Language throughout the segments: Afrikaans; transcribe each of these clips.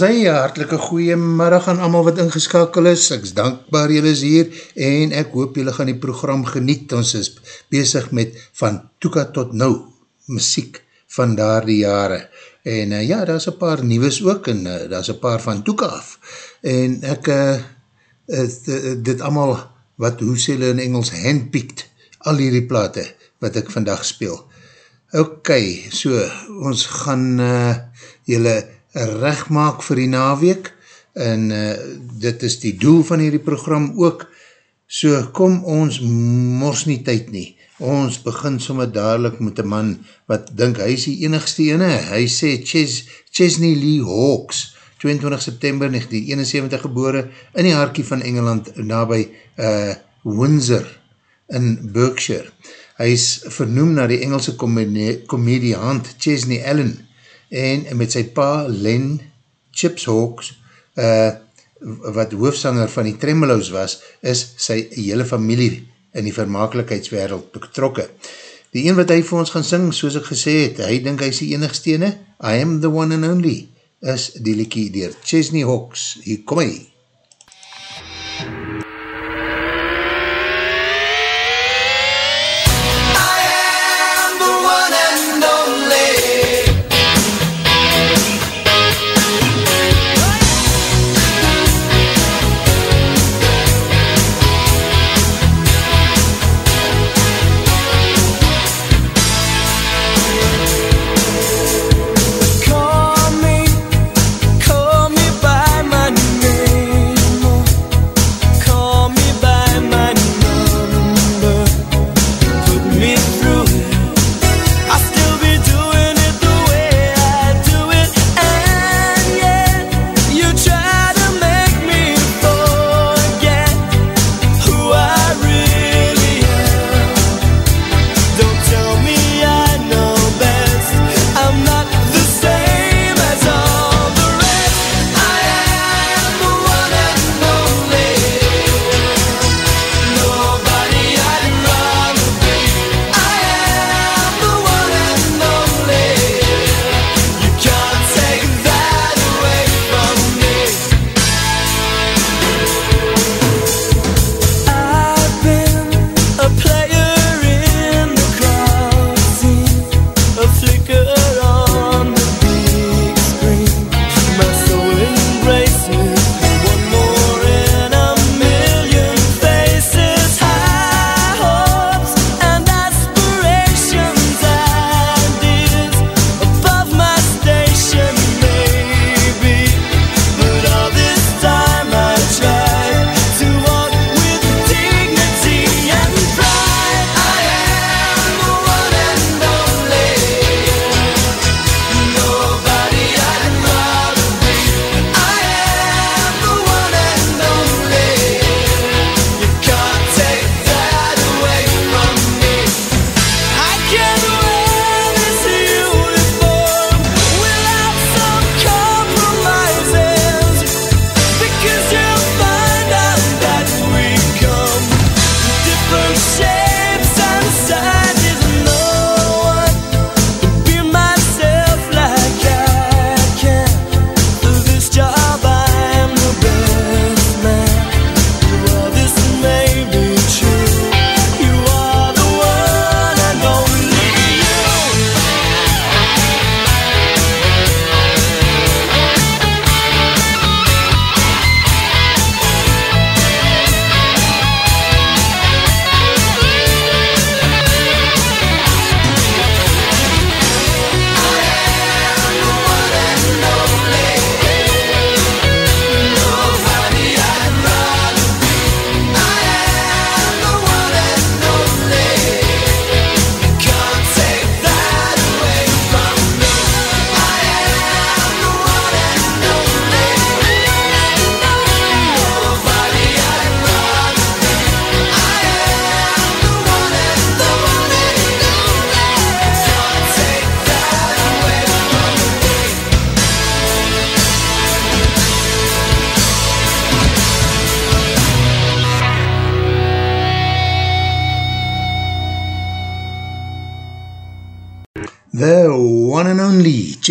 Lie. As hy, hartelike goeie middag aan allemaal wat ingeskakel is, ek is dankbaar jylle is hier, en ek hoop jylle gaan die program geniet, ons is bezig met van toeka tot nou, muziek van daar die jare, en uh, ja, daar is een paar nieuws ook, en uh, daar is een paar van toeka af, en ek, uh, uh, dit allemaal, wat, hoe sê hulle in Engels, handpicked, al hierdie plate, wat ek vandag speel. Ok, so, ons gaan uh, jylle recht maak vir die naweek. En uh, dit is die doel van hierdie program ook. So kom ons mors nie tyd nie. Ons begin somme dadelijk met een man wat dink hy is die enigste ene. Hy sê Ches, Chesney Lee Hawks 22 September 1971 gebore in die harkie van Engeland nabij uh, Windsor in Berkshire. Hy is vernoem na die Engelse komediant Chesney Allen en met sy pa Len Chips Hawks uh, wat hoofsanger van die Tremolos was, is sy hele familie in die vermakelijkheidswereld betrokke. Die een wat hy vir ons gaan sing, soos ek gesê het, hy dink hy is die enigsteene, I am the one and only, is die liekie dier Chesney Hawks. Hier kom hy. Call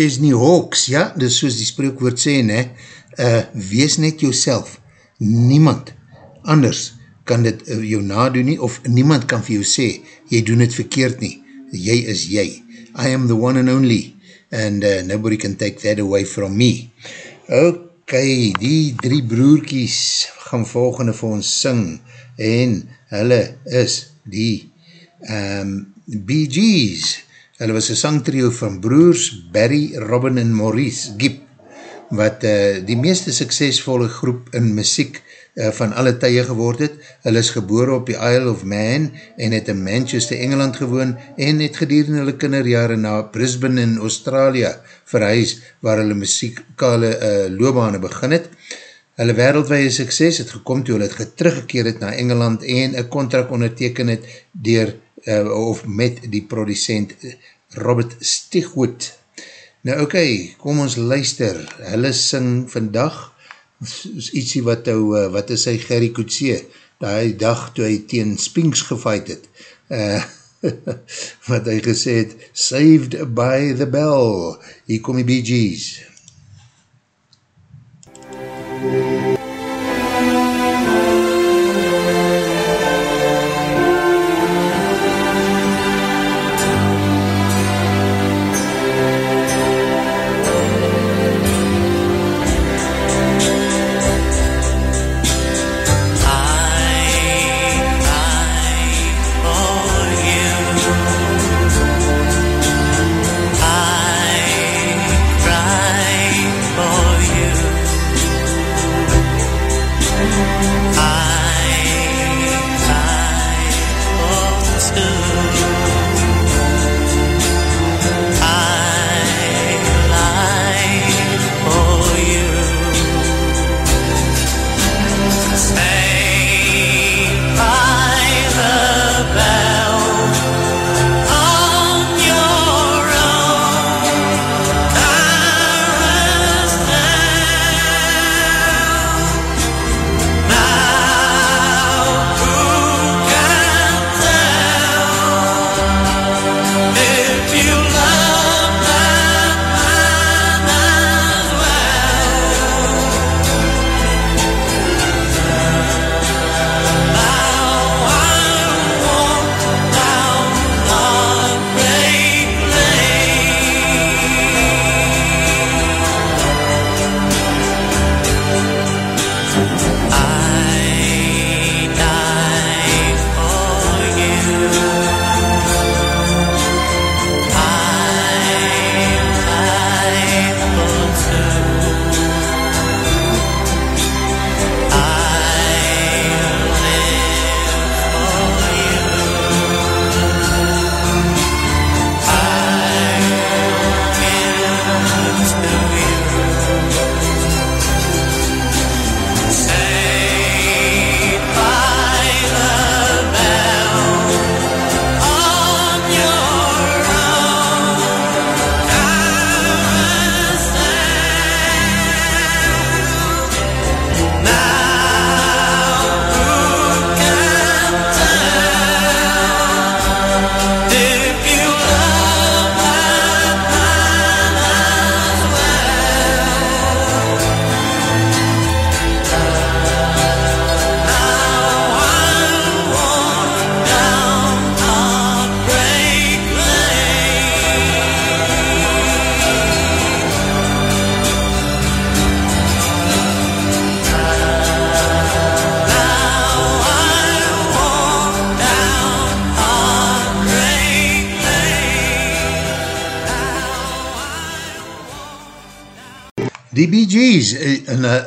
Chesney Hawks, ja, dis soos die spreekwoord sê, ne, uh, wees net jouself, niemand anders kan dit uh, jou nadoen nie, of niemand kan vir jou sê, jy doen het verkeerd nie, jy is jy, I am the one and only, and uh, nobody can take that away from me. Ok, die drie broerkies gaan volgende vir ons sing, en hulle is die um, Bee Gees, hulle was een sangtrio van broers Barry, Robin en Maurice Gibb, wat uh, die meeste suksesvolle groep in muziek uh, van alle tye geword het. Hulle is gebore op die Isle of Man en het in Manchester, Engeland gewoon en het gedurende hulle kinderjare na Brisbane in Australië verhuis waar hulle muziekale uh, loopbane begin het. Hulle wereldwee sukses het gekom toe hulle het geteruggekeer het na Engeland en een contract onderteken het dier, uh, of met die producent Robert Stigwood Nou oké, okay, kom ons luister. Hulle sing vandag ietsie wat ou, eh, wat is hy Gerry Coetzee, die dag toe hy teen Spinks gefight het. Uh, wat hy gesê het, saved by the bell. Hier kom die Bee Gees. MUZIEK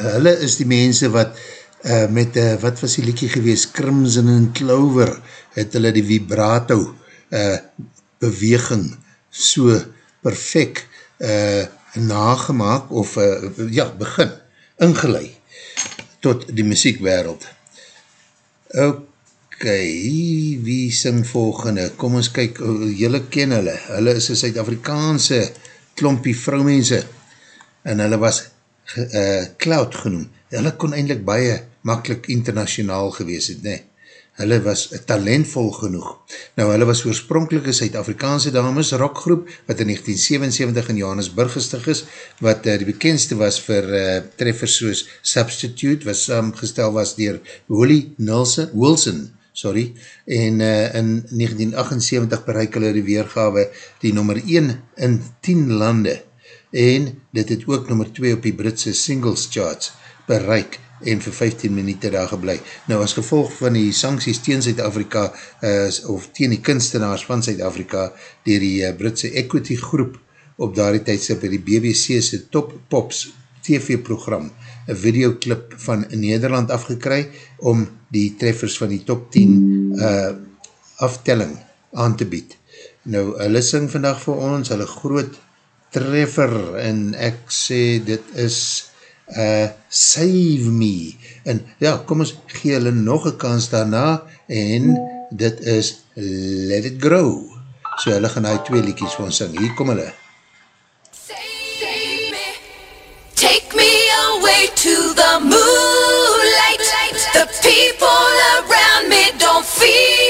hulle is die mense wat uh, met, uh, wat was die liedje gewees, Crimson and Clover, het hulle die vibrato uh, beweging so perfect uh, nagemaak, of uh, ja, begin, ingeleid, tot die muziekwereld. Ok, wie sing volgende? Kom ons kyk, jylle ken hulle, hulle is een Suid-Afrikaanse klompie vrouwmense, en hulle was uh, cloud genoem. Hulle kon eindelijk baie makkelijk internationaal gewees het, nee. hulle was talentvol genoeg. Nou, hulle was oorspronkelike Suid-Afrikaanse dames rockgroep, wat in 1977 in Johannesburg gestig is, wat uh, die bekendste was vir uh, treffers soos Substitute, wat samgestel was dier Willie Nilsen, Wilson, sorry, en uh, in 1978 bereik hulle die weergawe die nummer 1 in 10 lande, en dit het ook nummer 2 op die Britse singles charts bereik, en vir 15 minuut daar geblei. Nou as gevolg van die sancties teen Zuid-Afrika uh, of teen die kunstenaars van Zuid-Afrika dier die uh, Britse Equity groep op daardie tijdstip by die BBC's Top Pops TV program een videoclip van Nederland afgekry om die treffers van die top 10 uh, eh, aftelling aan te bied. Nou, hulle sing vandag vir ons, hulle groot treffer en ek sê dit is uh, Save Me. En ja, kom ons gee hulle nog een kans daarna en dit is Let It Grow. So hulle gaan hy twee liedjes van sing. Hier kom hulle. Save me, take me away to the moonlight. The people around me don't feel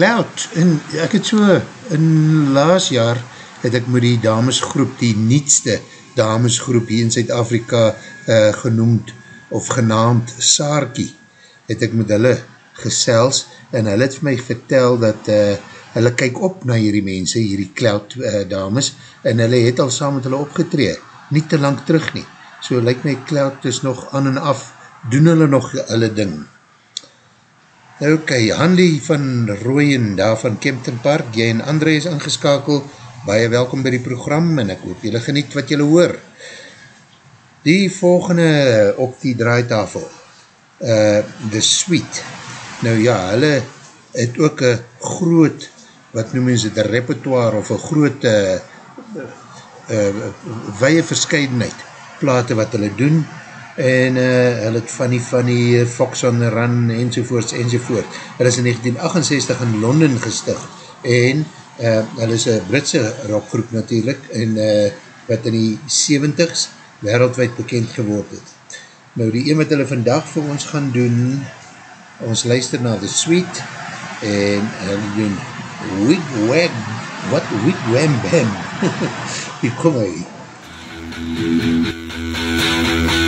Cloud, en ek het so, in laas jaar, het ek met die damesgroep, die nietste damesgroep hier in Zuid-Afrika uh, genoemd, of genaamd Saarkie, het ek met hulle gesels, en hulle het vir my vertel dat uh, hulle kyk op na hierdie mense, hierdie Cloud uh, dames, en hulle het al saam met hulle opgetree, nie te lang terug nie. So lyk my Cloud is nog aan en af, doen hulle nog hulle ding. Ok, Hanlie van Rooien, daar van Kempton Park, jy en André is ingeskakel, baie welkom by die program, en ek hoop jylle geniet wat jylle hoor. Die volgende op die draaitafel, uh, The Sweet, nou ja, hulle het ook een groot, wat noem ons het, een repertoire, of een groot uh, uh, weie verscheidenheid, plate wat hulle doen, en uh, hulle het die, van die Fox on the Run, enzovoorts, enzovoort. Hulle is in 1968 in Londen gestig, en uh, hulle is een Britse rockgroep natuurlijk, en uh, wat in die 70s wereldwijd bekend geword het. Nou die een wat hulle vandag vir ons gaan doen, ons luister na The Sweet, en hulle doen Wig Wag, wat Wig Wham Bam. Hier kom hy. I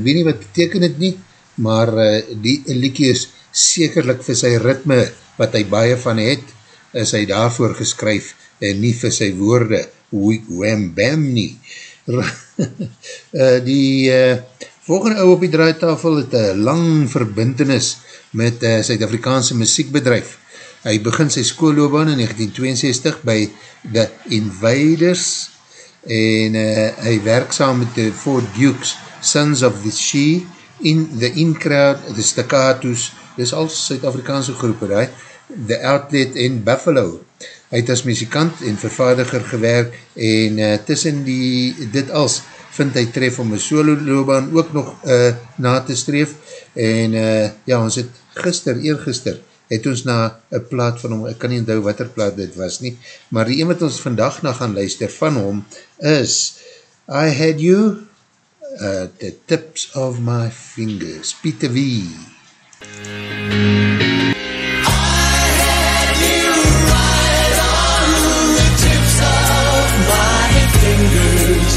ek weet nie wat beteken het nie, maar uh, die liekie is sekerlik vir sy ritme, wat hy baie van het, is hy daarvoor geskryf, en nie vir sy woorde, Week Wham Bam nie. uh, die uh, volgende ou op die draaitafel het een lang verbintenis met uh, Suid-Afrikaanse muziekbedrijf. Hy begin sy skoolloobaan in 1962 by The Invaders, en uh, hy werk saam met de Four Dukes, Sons of the She, in The In Crowd, The Staccato's, dis al Suid-Afrikaanse groepen, die, The Outlet en Buffalo. Hy het as muzikant en vervaardiger gewerk en uh, tussen die, dit als vind hy tref om een solo loopbaan ook nog uh, na te streef. En uh, ja, ons het gister, eergister, het ons na een plaat van hom, ek kan nie onthou wat er plaat dit was nie, maar die een wat ons vandag na gaan luister van hom is I Had You at the Tips of My Fingers, Pieter V. I had you right on the tips of my fingers.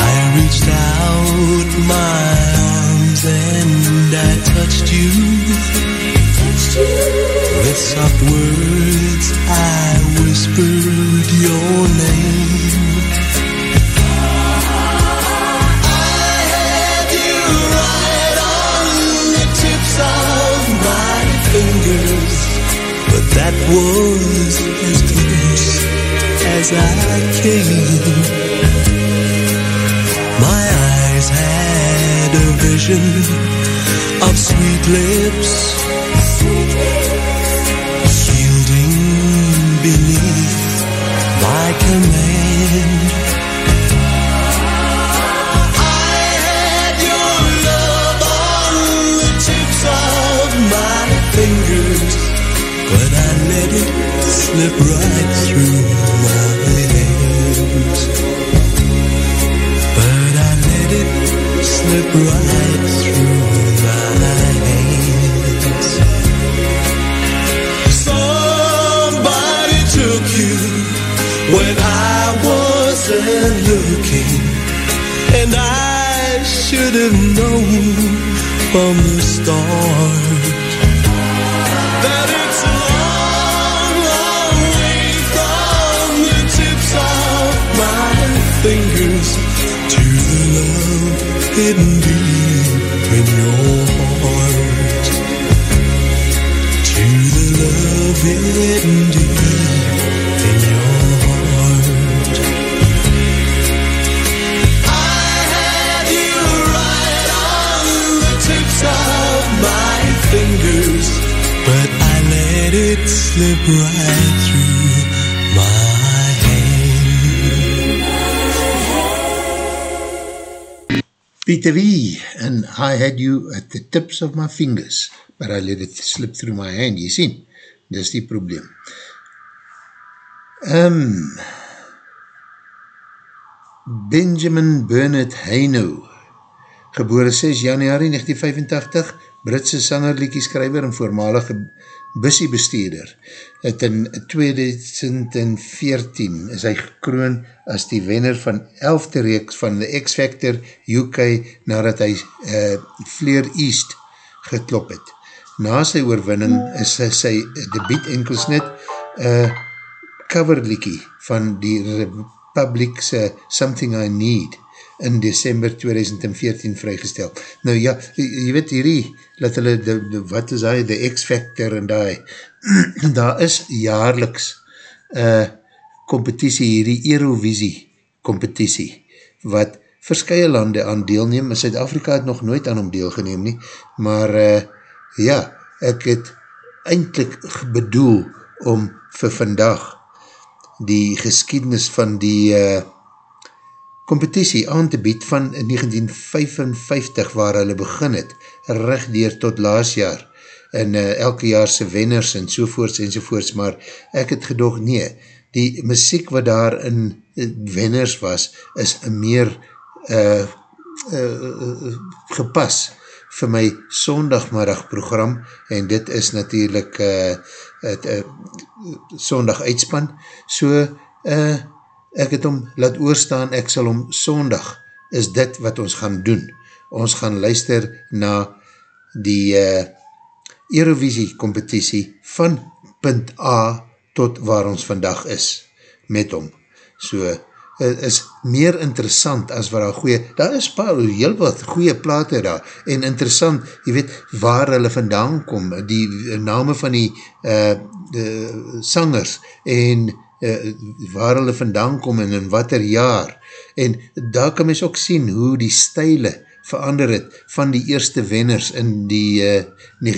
I reached that was as close as I came. My eyes had a vision of sweet lips, yielding beneath my command. Let it slip right through my hands. But I let it slip right through my hands. Somebody took you when I wasn't looking, and I should have known from the start hidden deep in your heart. To the love hidden deep Peter V. and I had you at the tips of my fingers, but I let it slip through my hand, jy sien, dis die probleem. Um, Benjamin Bernard Heino, gebore 6 januari 1985, Britse sanger, liedjeskrijver en voormalige bussiebesteerder. Het in 2014 is hy gekroon as die wenner van 11de reeks van de X-Factor UK nadat hy uh, Flair East geklop het. Na sy oorwinning is sy, sy debiet enkelsnit uh, coverliekie van die Republikse Something I Need in December 2014 vrygestel. Nou ja, jy weet hierdie, dat hulle, de, de, wat is hy, de X-Factor en die, daar is jaarliks uh, competitie, hierdie Eurovisie competitie, wat verskye lande aan deelneem, en Zuid-Afrika het nog nooit aan hom deelgeneem nie, maar uh, ja, ek het eindelijk bedoel om vir vandag die geskiednis van die uh, competitie aan te bied van 1955 waar hulle begin het, rechtdeer tot laas jaar, en uh, elke jaar sy wenners en sovoorts en sovoorts, maar ek het gedoog, nee, die muziek wat daar in uh, wenners was, is meer uh, uh, gepas vir my sondagmiddag program en dit is natuurlijk uh, het, uh, sondag uitspan so uh, ek het om laat oorstaan, ek sal om sondag is dit wat ons gaan doen ons gaan luister na die uh, Eurovisie competitie van punt A tot waar ons vandag is met hom. So, het is meer interessant as waar daar goeie, daar is paar heel wat goeie plate daar, en interessant, jy weet, waar hulle vandaan kom, die name van die uh, de sangers, en uh, waar hulle vandaan kom, en in wat er jaar, en daar kan mys ook sien hoe die stijle verander het van die eerste wenners in die uh, 1955-56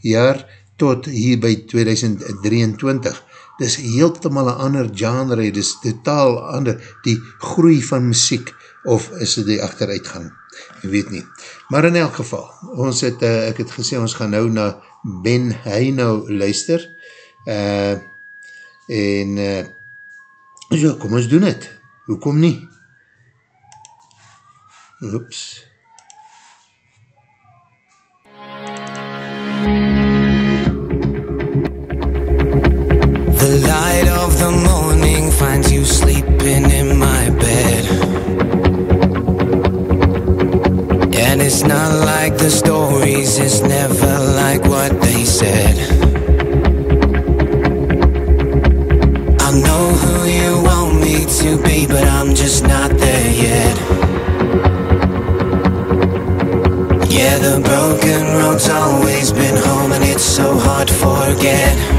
jaar tot hier by 2023 dis heeltemal een ander genre, dis totaal ander, die groei van muziek, of is dit die achteruitgang, ek weet nie. Maar in elk geval, ons het, uh, ek het gesê, ons gaan nou na Ben Heino luister, uh, en, uh, so, kom ons doen het, hoekom nie? Oeps. The light of the morning finds you sleeping in my bed. And it's not like the stories, it's never like what they said. To be, but I'm just not there yet. Yeah, the broken road's always been home, and it's so hard to forget.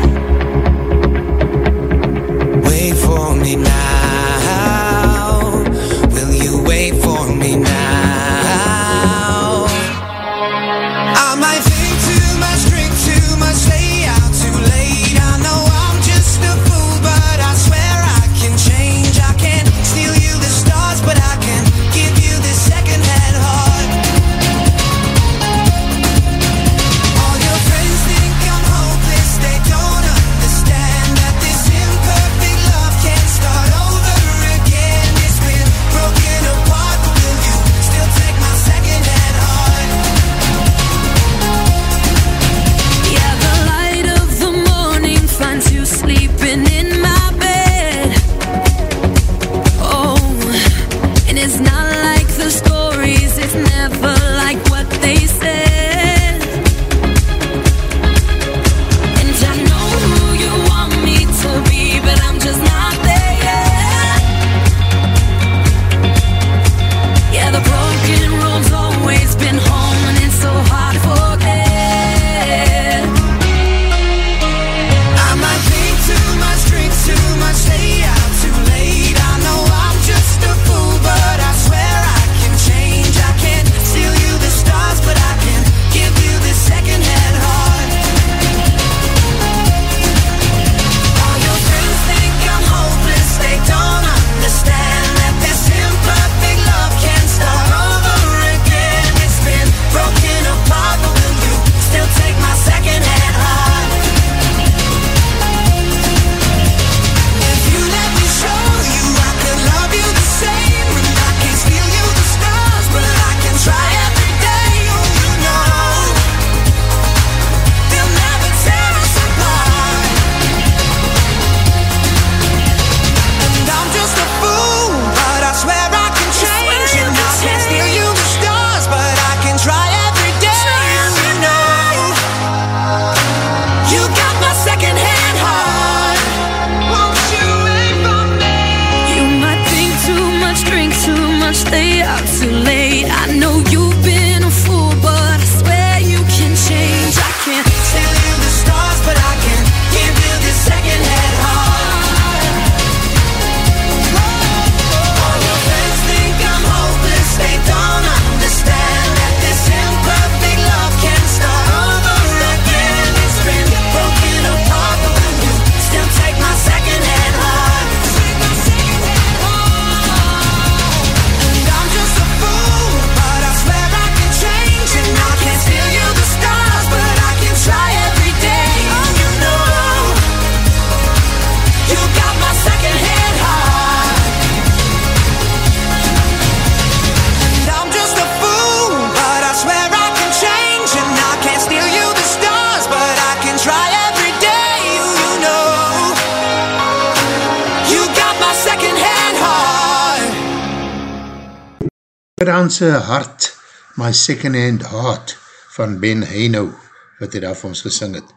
Frikkedaanse Hart, My Second Hand Heart, van Ben Heino, wat hy daar vir ons gesing het.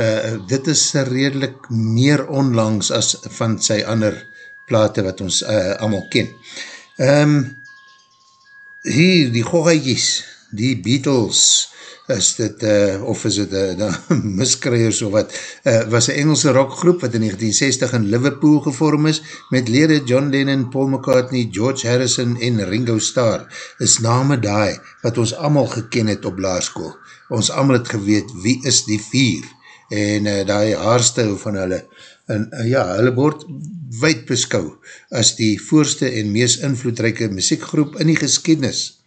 Uh, dit is redelijk meer onlangs as van sy ander plate wat ons uh, allemaal ken. Um, hier, die Gogaies, die Beatles, is dit, uh, of is dit uh, miskrijers of wat, uh, was een Engelse rockgroep wat in 1960 in Liverpool gevorm is, met lede John Lennon, Paul McCartney, George Harrison en Ringo Starr, is name daai wat ons allemaal geken het op laarskool. Ons allemaal het geweet wie is die vier, en uh, die haarstijl van hulle, en uh, ja, hulle word wijd beskou as die voorste en mees invloedrijke muziekgroep in die geschiedenis.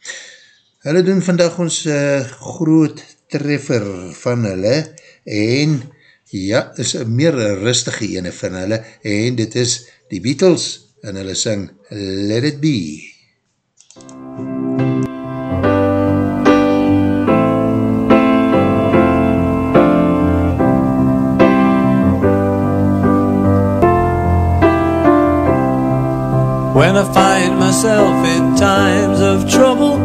Hulle doen vandag ons uh, groot treffer van hulle en ja, is een meer rustige ene van hulle en dit is die Beatles en hulle sing Let It Be. When I find myself in times of trouble,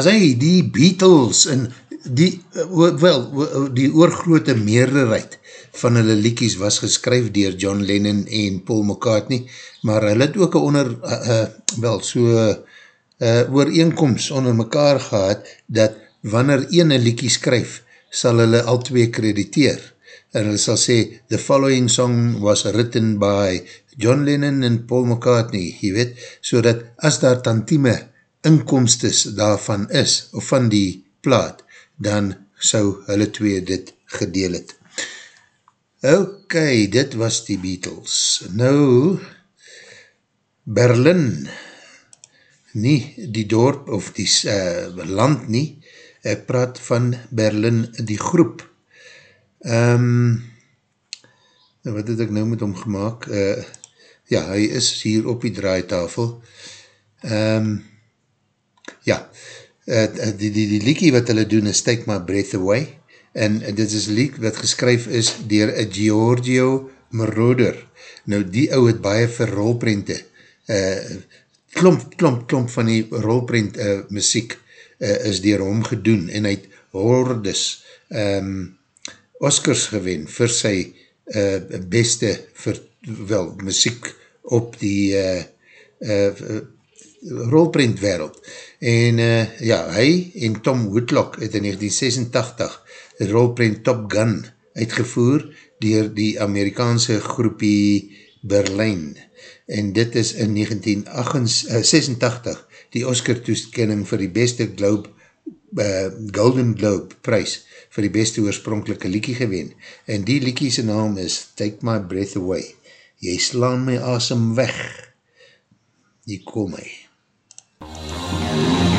was hy, die Beatles, en die, wel, die oorgrote meerderheid van hulle liekies was geskryf dier John Lennon en Paul McCartney, maar hulle het ook onder, uh, uh, wel, so uh, ooreenkomst onder mekaar gehad, dat wanneer ene liekie skryf, sal hulle al twee krediteer. En hulle sal sê, the following song was written by John Lennon en Paul McCartney, jy weet, so dat as daar tantieme inkomstes daarvan is, of van die plaat, dan sou hulle twee dit gedeel het. Ok, dit was die Beatles. Nou, Berlin, nie die dorp of die uh, land nie, ek praat van Berlin, die groep. Um, wat het ek nou met hom gemaakt? Uh, ja, hy is hier op die draaitafel. Um, ja, uh, die, die, die liekie wat hulle doen is Take My Breath Away, en dit is liek wat geskryf is dier Giorgio Moroder. Nou die ou het baie vir rolprente, uh, klomp, klomp, klomp van die rolprent uh, muziek uh, is dier hom gedoen, en hy het hordes um, Oscars gewen vir sy uh, beste vir, wel, muziek op die uh, uh, rolprent wereld. En uh, ja, hy en Tom Woodlock het in 1986 die rolprent Top Gun uitgevoer dier die Amerikaanse groepie Berlijn. En dit is in 1986 uh, die Oscar toeskenning vir die beste Globe, uh, Golden Globe prijs vir die beste oorspronkelike liekie gewen. En die liekie sy naam is Take My Breath Away. Jy slaan my asem weg. Hier kom hy. Yeah.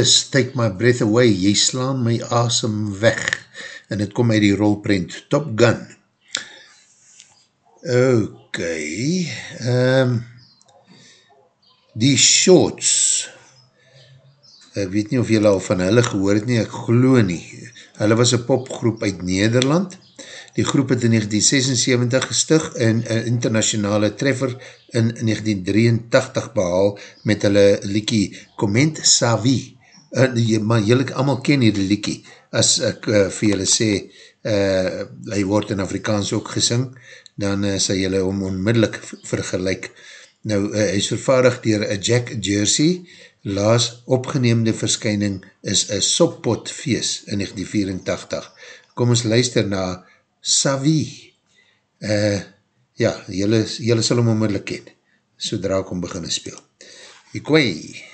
Is Take My Breath Away, jy slaan my asem weg, en het kom uit die rolprint Top Gun. Ok, um, die Shorts, ek weet nie of jylle al van hulle gehoor het nie, ek glo nie, hulle was een popgroep uit Nederland, Die groep het in 1976 gestig en een internationale treffer in 1983 behaal met hulle liekie Comment Savi. Uh, maar jylle allemaal ken hier die liekie. As ek uh, vir jylle sê, uh, hy word in Afrikaans ook gesing, dan uh, sal jylle om onmiddellik vergelijk. Nou, uh, hy is vervaardig dier uh, Jack Jersey, laas opgeneemde verskyning is een soppot feest in 1984. Kom ons luister na Savi. Uh, ja, jylle, jylle sal hom onmiddellik ken, sodra ek hom begin speel. Ikwee.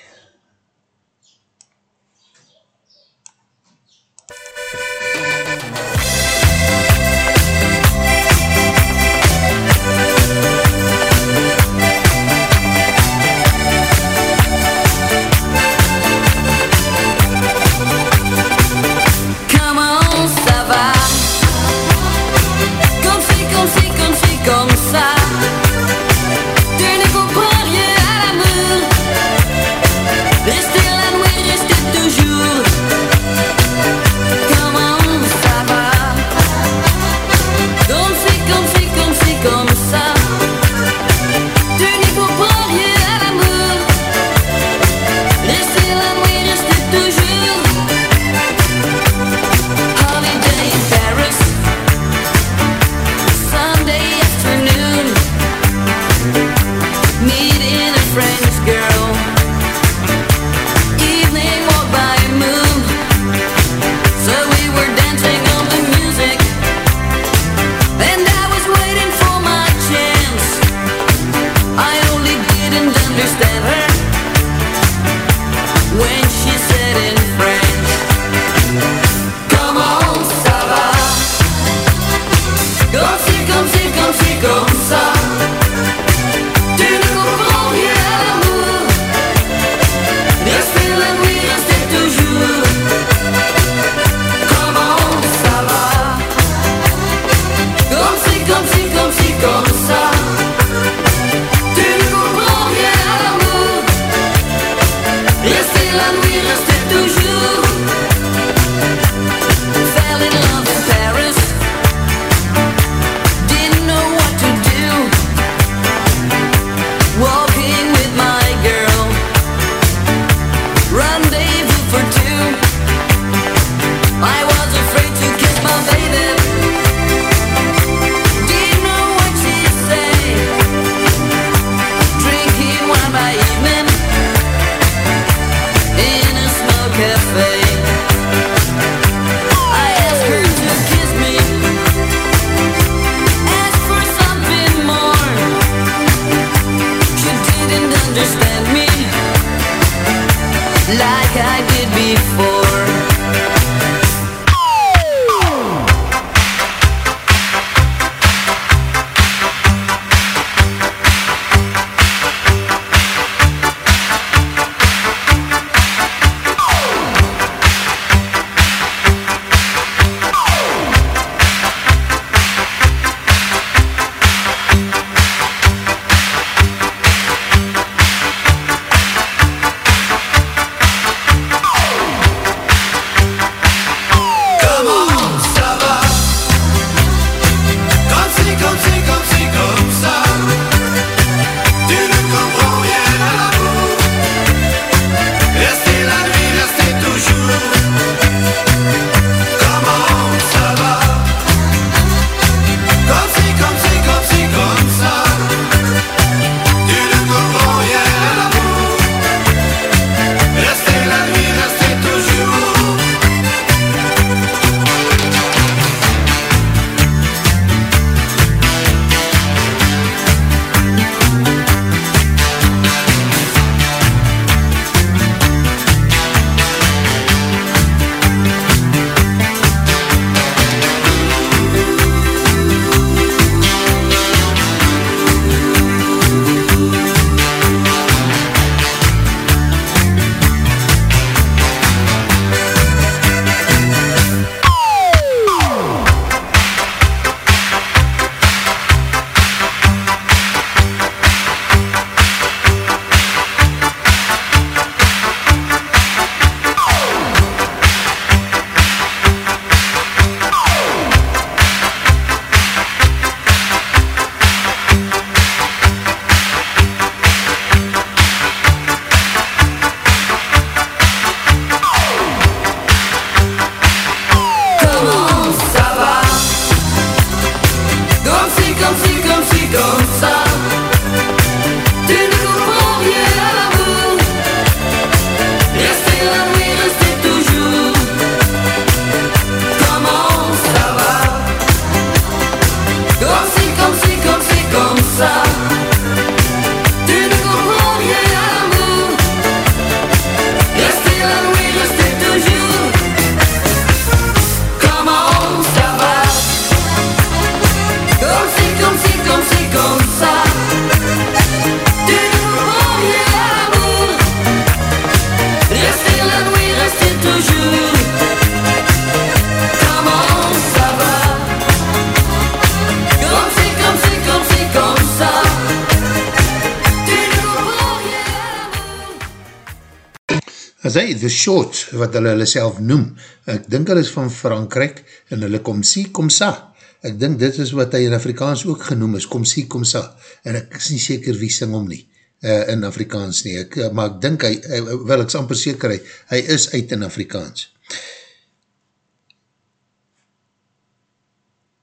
As hy, The Short, wat hulle hulle self noem, ek dink hulle is van Frankrijk, en hulle kom si, kom sa, ek dink dit is wat hy in Afrikaans ook genoem is, kom si, kom sa, en ek is nie seker wie sing om nie, uh, in Afrikaans nie, ek, uh, maar ek dink hy, hy, wel ek is amper seker hy, hy is uit in Afrikaans.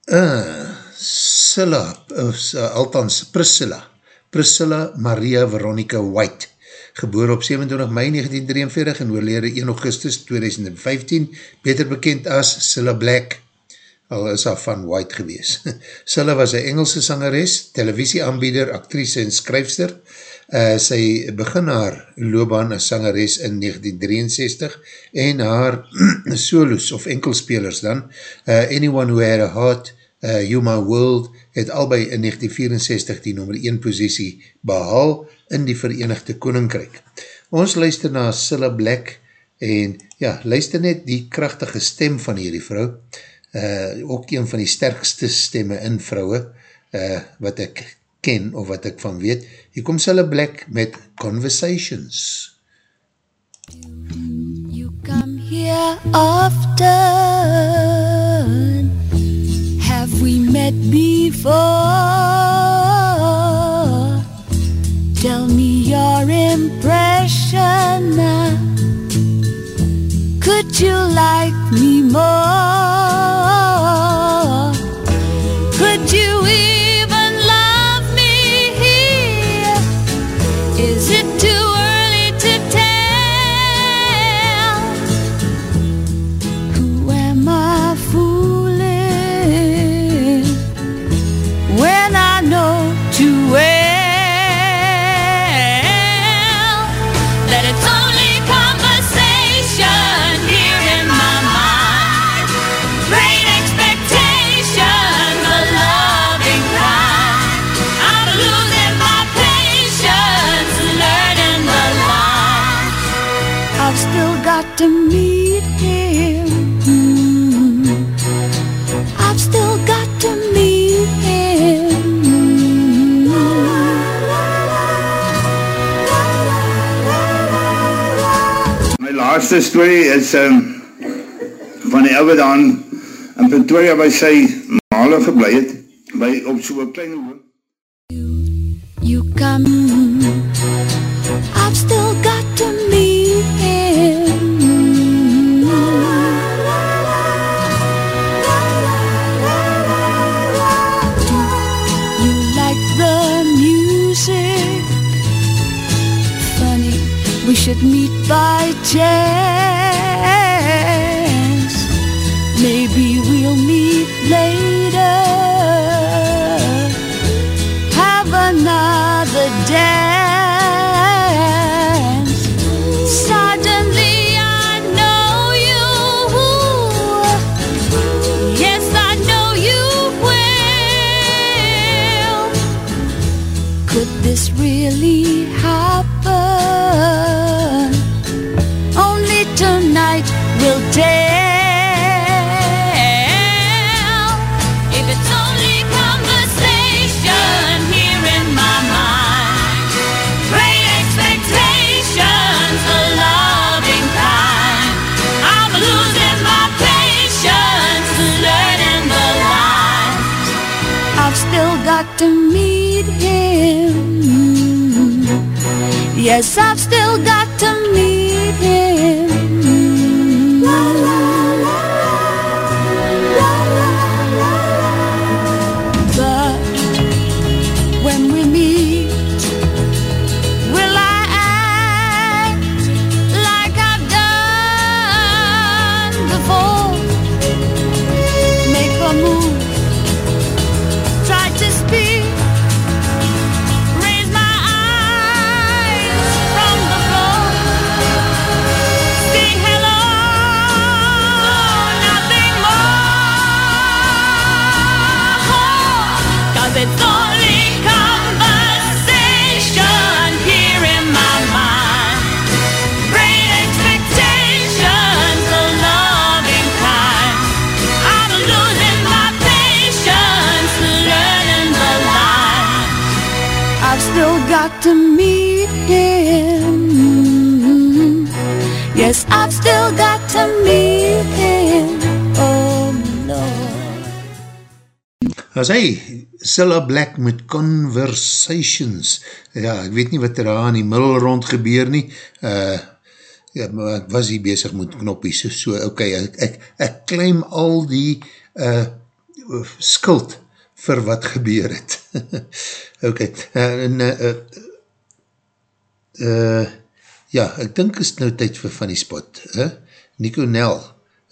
Uh, Silla, uh, althans Priscilla, Priscilla Maria Veronica White, geboor op 27 mei 1943 en oorlede 1 augustus 2015, beter bekend as Silla Black, al is haar van White gewees. Silla was een Engelse sangeres, televisieaanbieder, actrice en skryfster. Uh, sy begin haar loopbaan as sangeres in 1963 en haar solos of enkelspelers dan, uh, Anyone Who Had a Heart, uh, You My World, het albei in 1964 die nummer 1 posiesie behaal in die Verenigde Koninkrijk. Ons luister na Silla Black en ja, luister net die krachtige stem van hierdie vrou, uh, ook een van die sterkste stemme in vrouwe, uh, wat ek ken of wat ek van weet. Hier kom Silla Black met Conversations. You come here often. Have we met before? Tell me your impression now. Could you like me more? Laaste story is um, van die ou wat dan in Pretoria by sy male gebly het, by op so 'n klein hoek. You come. Meet by chance. Yes, I've still As hy, Cilla Black met Conversations, ja, ek weet nie wat er daar in die middel rond gebeur nie, uh, ja, maar ek was hier bezig met knoppies, so, okay, ek, ek, ek claim al die uh, skuld vir wat gebeur het. okay, uh, en, uh, uh, ja, ek dink is nou tyd vir van die spot, hè? Nico Nel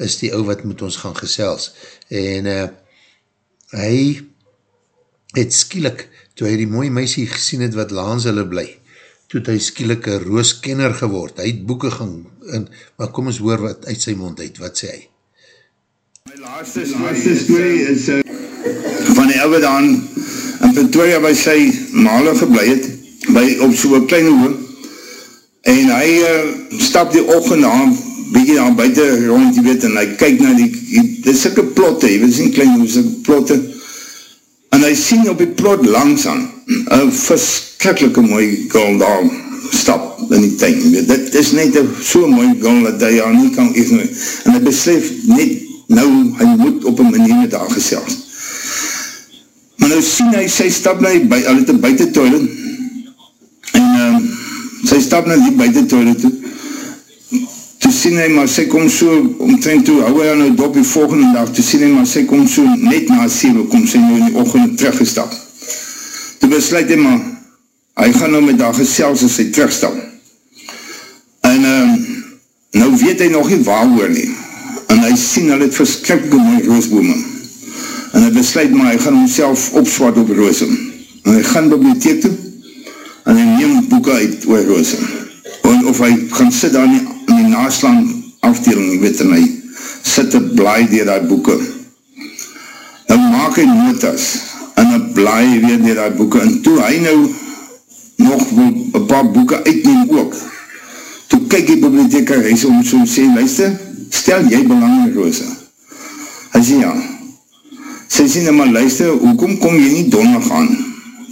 is die ou wat met ons gaan gesels, en, uh, hy het skielik, toe hy die mooie meisie gesien het wat laans hulle bly, toe het hy skielik een rooskenner geword, hy het boeken gaan, en, maar kom ons hoor wat uit sy mond uit, wat sê hy? My laaste story, is uh, van die ouwe daan in Pretoria by sy male geblei het, by, op so'n klein hoog, en hy uh, stap die ochend aan, bykie daar buiten rond, jy weet, en hy kyk na die, die dit is sikke plotte, jy weet, sien klein hoog, sikke plotte, en hy sien op die plot langs aan, een verskrikkelijke mooie girl daar stap in die tuin, jy weet, dit is net so'n mooie girl, dat hy haar nie kan ignoreer, en hy besef net nou, hy moet op een manier met haar gesels. Maar nou sien hy, sy stap na die, hy het een buiten toilet, en um, sy stap na die buiten toilet toe sien hy, maar sy kom so, omtrent toe, hou hy nou dop die volgende dag, toe sien hy, maar sy kom so, net na 7, kom sy nou in die ochend teruggestap. Toe besluit hy, maar, hy gaan nou met haar gesels as hy terugstap. En, um, nou weet hy nog nie waar hoor nie, en hy sien, hy het verskrikkelijke mooie roosbome, en hy besluit maar, hy gaan homself opswart op roze, en hy gaan bibliotheek toe, en hy neem boeken uit oor roze, en of hy gaan sit daar in die, in die naslaan afdeling, weet, en hy sit te blaai dier die boeken, dan maak hy notas, en hy blaai weer dier die boeken, en toe hy nou nog een paar boeken uitneem ook, toe kyk die bibliotheker, hy sê om so sê, luister, stel jy belang in roze, hy sê ja, sy sê nou maar luister, hoekom kom jy nie donderdag aan,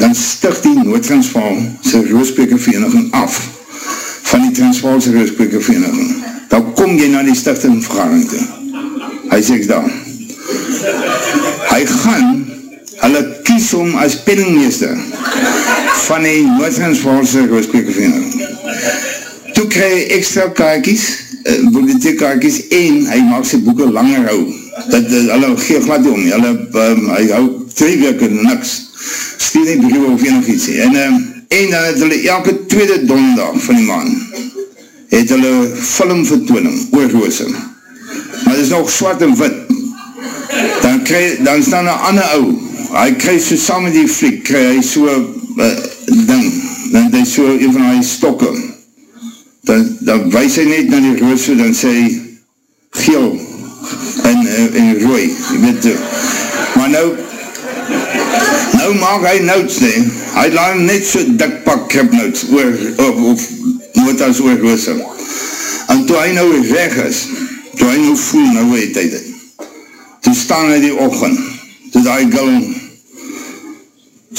dan stig die Noord-Transvaal sy roosprekervereniging af, van die Transvaalse roosprekervereniging, dan kom jy na die stichting vergadering toe, hy sê ek daar, hy gaan, hulle kies om as penningmeester, van die Noord-Transvaalse roosprekervereniging, toe krijg hy extra kaartjes, uh, bibliotheekkaartjes, en hy maak sy boeken langer hou, dat, dat hulle gee glad nie om, hulle, um, hy hou twee weke niks, stuur nie briewe of enig iets, en, um, en dan het hulle elke tweede donderdag van die maand, het hulle film vertooning, oor roose, maar het is nog zwart en wit, dan, kry, dan staan een ander ou, hy krijg so saam met die fliek, krijg hy so uh, ding, dan het hy so een van die stokke, dan, dan wees hy net na die roose, dan sê hy, geel, en, en, en rooi, weet, maar nou, nou maak hy notes, nee, hy laat net so dik pak krip notes, oor, of, of notas oor roose, en toe hy nou weg is, toe hy nou voel, nou weet hy dit, toe staan hy die ochend, toe die gul,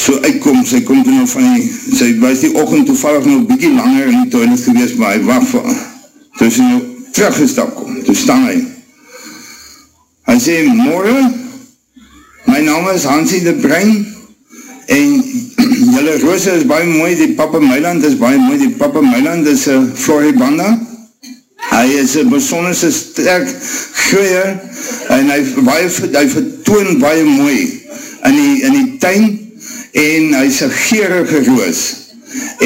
so uitkom, sy kom toe nou van die, sy was die ochend toevallig nog bykie langer in die toilet gewees, maar hy wacht vir, toe sy nou teruggestap kom, toe staan hy, hy sê, morgen, my naam is Hansie de Brein, en jylle roose is baie mooi, die papa Meiland is baie mooi, die papa Meiland is een Floribanda, hy is een besonderse sterk groeier, en hy, baie, hy vertoon baie mooi, in die, in die tuin, en hy is een geerige roos,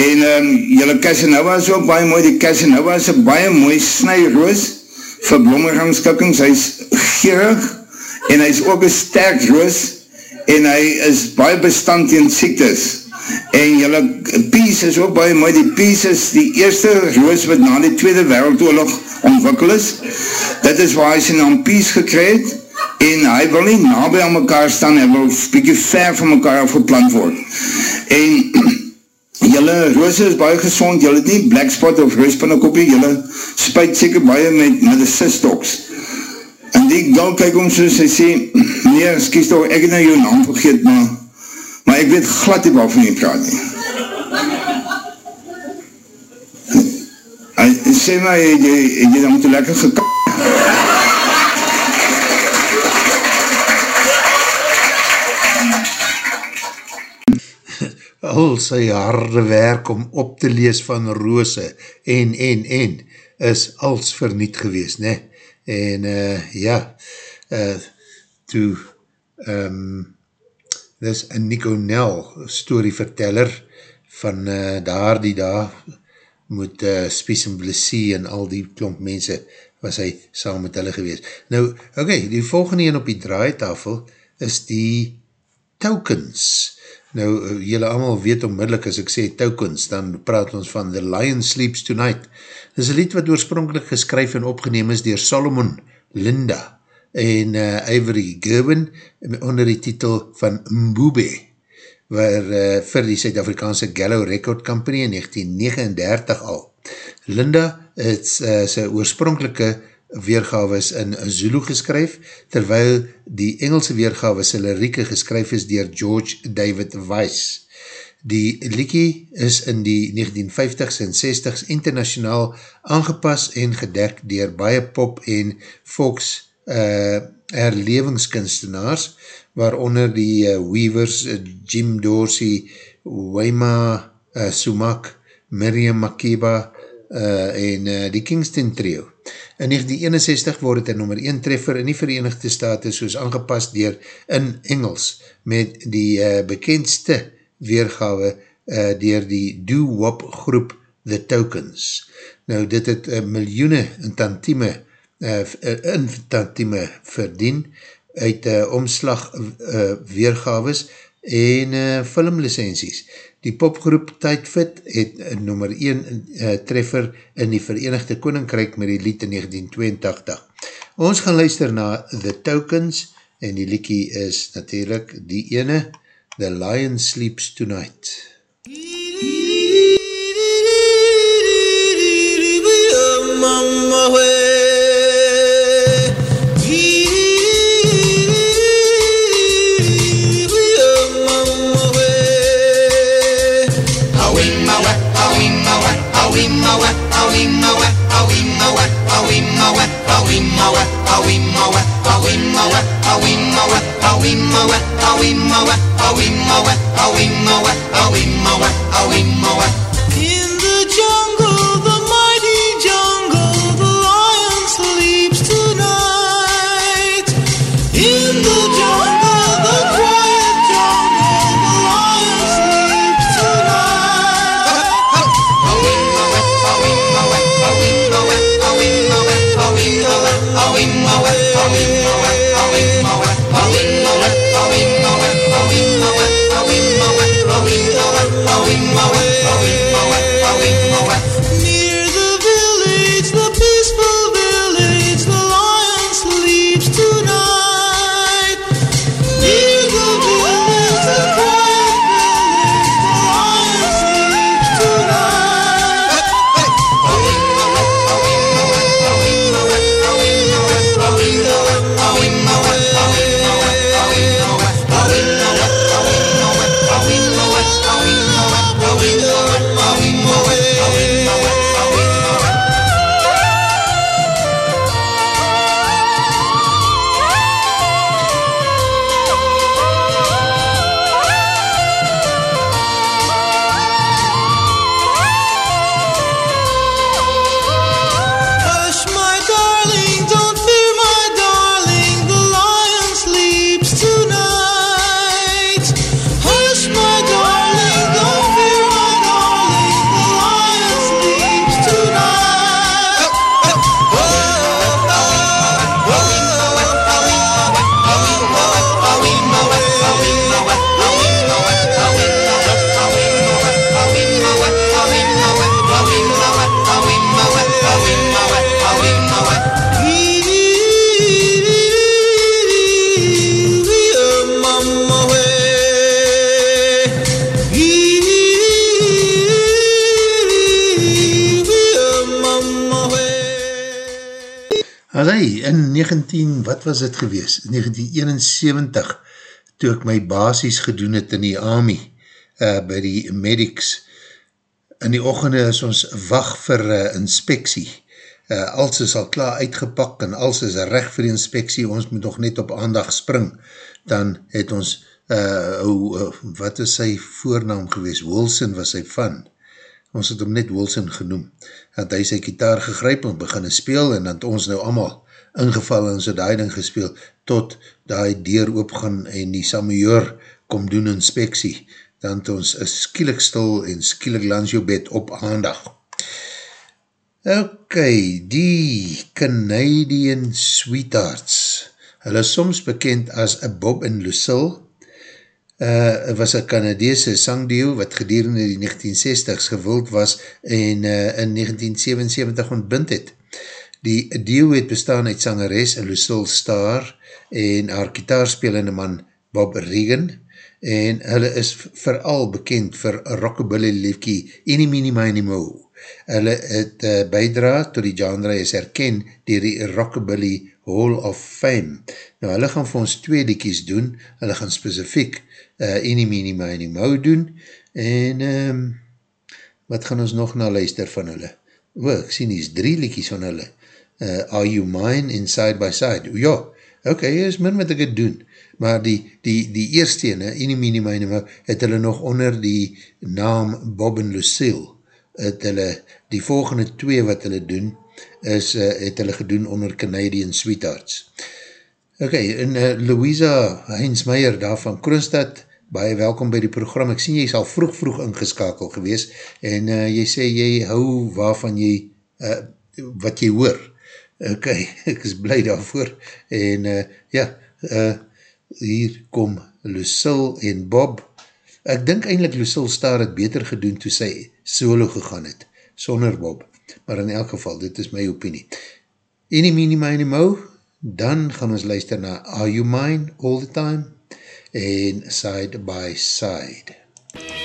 en um, jylle Casanova is ook baie mooi, die Casanova is een baie mooi snijroos, vir blommerangskikkings, hy is geerig, en hy is ook een sterk roos, en hy is baie bestand in siektes, en jylle Pies is ook baie mooi, die Pies is die eerste roos wat na die Tweede Wereldoorlog ontwikkel is, dit is waar hy sy naam Pies gekreed, en hy wil nie nabij aan mekaar staan, hy wil bykie ver van mekaar afgeplant word, en jylle roose is baie gezond, jylle het nie black spot of roospannekopie, jylle spuit seker baie met, met die cystox, en die gal kyk om soos hy sê, meneer, skies toch, ek het nou jou naam vergeet, maar, maar ek weet glad nie waarvan jy praat nie. Hy, sê my, het jy, het jy dan moet lekker gekak? al sy harde werk om op te lees van roose en, en, en, is als verniet gewees, ne? En, uh, ja, uh, toe, um, dis een Nico Nel storyverteller van uh, daar die daar moet uh, Spies en Blessie en al die klomp mense was hy saam met hulle gewees. Nou, okay, die volgende een op die draaitafel is die tokens. Nou, jylle allemaal weet onmiddellik as ek sê tokens, dan praat ons van The Lion Sleeps Tonight. Dit is een lied wat oorspronkelijk geskryf en opgeneem is dier Solomon Linda en uh, Ivory Gerwin onder die titel van Mbube waar uh, vir die Suid-Afrikaanse Gallo Record Company in 1939 al. Linda het uh, sy oorspronkelike weergawe is in Zulu geskryf, terwyl die Engelse weergawe sy lirieke geskryf is dier George David Weiss. Die liekie is in die 1950s en 60s internationaal aangepas en gedek dier baie pop en volks uh, herlevingskunstenaars, waaronder die uh, Weavers, uh, Jim Dorsey, Waima uh, Sumak, Miriam Makeba uh, en uh, die Kingston Trio. In 1961 word het een nummer 1 treffer in die Verenigde Staten soos aangepast dier in Engels met die uh, bekendste weergawe uh, dier die doo-wop groep The Tokens. Nou dit het uh, miljoene in tantieme, uh, in tantieme verdien uit uh, omslag uh, weergaves en uh, filmlicensies. Die popgroep Tidefit het nummer 1 uh, treffer in die Verenigde Koninkryk met die lied in 1982. Ons gaan luister na The Tokens en die liekie is natuurlijk die ene, The Lion Sleeps Tonight. Mama, mawe, awi mawe, awi mawe, awi mawe, awi mawe, awi mawe, awi mawe, awi mawe, awi mawe, awi mawe. In the jungle, the mighty jungle, the lion sleeps tonight. Was het gewees? 1971, toe ek my basis gedoen het in die army, uh, by die medics, in die ochende is ons wacht vir uh, inspeksie. Uh, als is al klaar uitgepak en als is recht vir die inspeksie, ons moet nog net op aandag spring, dan het ons, uh, oh, uh, wat is sy voornaam gewees? Wilson was sy van. Ons het hom net Wilson genoem. Dat hy sy gitaar gegryp en beginne speel en dat ons nou allemaal ingeval en so die ding gespeel tot die deur oopgaan en die samuur kom doen inspeksie dan het ons een skielik stil en skielik langs jou bed op aandag. Ok, die Canadian Sweethearts, hulle is soms bekend as a Bob en Lucille, uh, was een Canadese sangdeo wat gedurende die 1960s gewild was en uh, in 1977 ontbind het. Die deo het bestaan uit sangeres Lucille Starr en haar gitaarspelende man Bob Regan, en hulle is vooral bekend vir rockabilly liefkie Enie Mini Mini Mo. Hulle het uh, bijdra tot die genre is herken dier die rockabilly Hall of Fame. Nou hulle gaan vir ons twee liedjes doen, hulle gaan specifiek uh, Enie Mini Mini Mo doen en um, wat gaan ons nog na luister van hulle? O, ek sien die is drie liedjes van hulle. Uh, Are You Mine en Side by Side? Ja, ok, is min wat ek het doen maar die, die, die eerste ene, Enie Mini Mini het hulle nog onder die naam Bob en Lucille, het hulle, die volgende twee wat hulle doen, is, uh, het hulle gedoen onder Canadian Sweethearts. Ok, en uh, Louisa Heinzmeier daar van Kroonstad, baie welkom by die program, ek sien jy is al vroeg vroeg ingeskakel gewees, en uh, jy sê jy hou waarvan jy, uh, wat jy hoor, ok, ek is blij daarvoor, en uh, ja, uh, hier kom Lucille en Bob. Ek dink eindelijk Lucille Star het beter gedoen toe sy solo gegaan het, sonder Bob. Maar in elk geval, dit is my opinie. Enie, mini, mini, mo, dan gaan ons luister na Are You Mine All The Time en Side By Side. Well,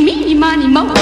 你你妈你妈。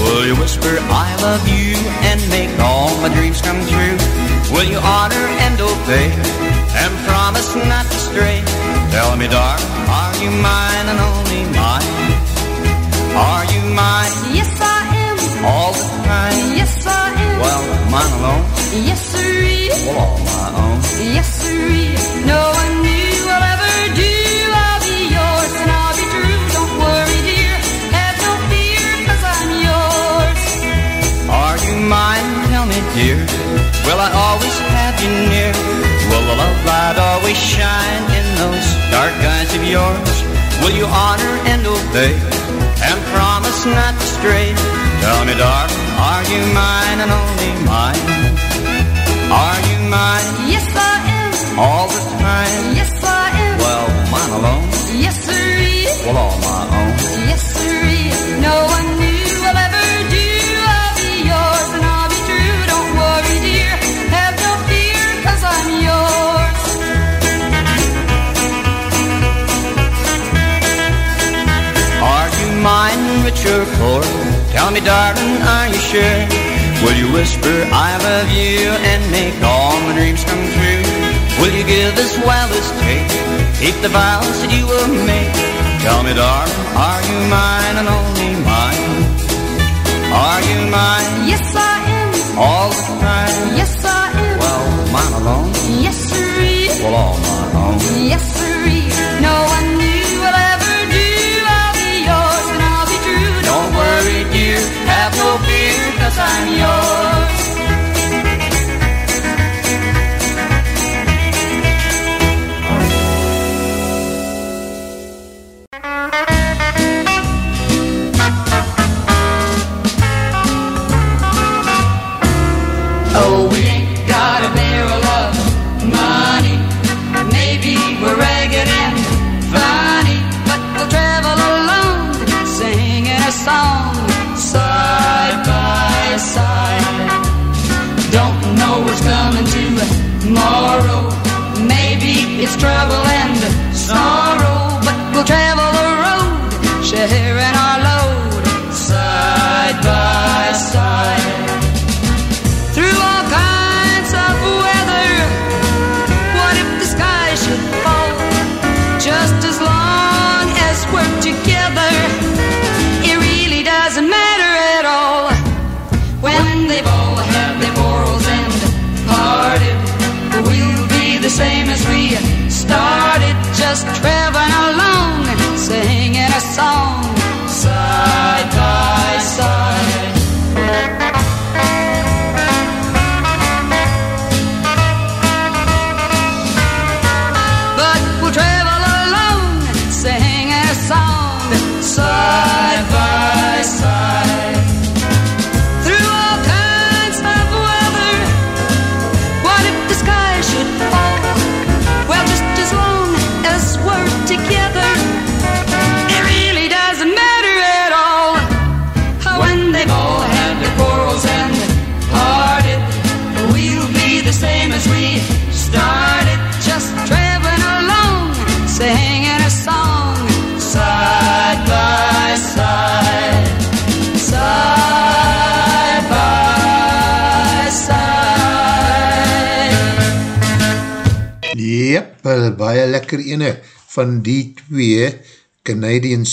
Will you whisper I love you and make all my dreams come true? Will you honor and obey and promise not to stray? Tell me, darling, are you mine and only mine? Are you mine Yes, I am. all the time? Yes, I am. Well, mine alone, Yes, sirree. well, all my own. Yes, sirree. No Will I always have you near? Will the love light always shine in those dark eyes of yours? Will you honor and obey and promise not to stray? Tell me, darling, are you mine and only mine? Are you mine Yes, I am. all the time? Yes, I am. Well, mine alone, Yes, sirree. well, all my own. Yes, sirree. No mine, rich? Tell me, darling, are you sure? Will you whisper, I love you, and make all my dreams come true? Will you give as well as take? Keep the vows that you will make. Tell me, darling, are you mine and only mine? Are you mine Yes, I am. all the time? Yes, I am. Well, mine alone, Yes, sirree. well, all my own. Yes, sirree. I'm sanyo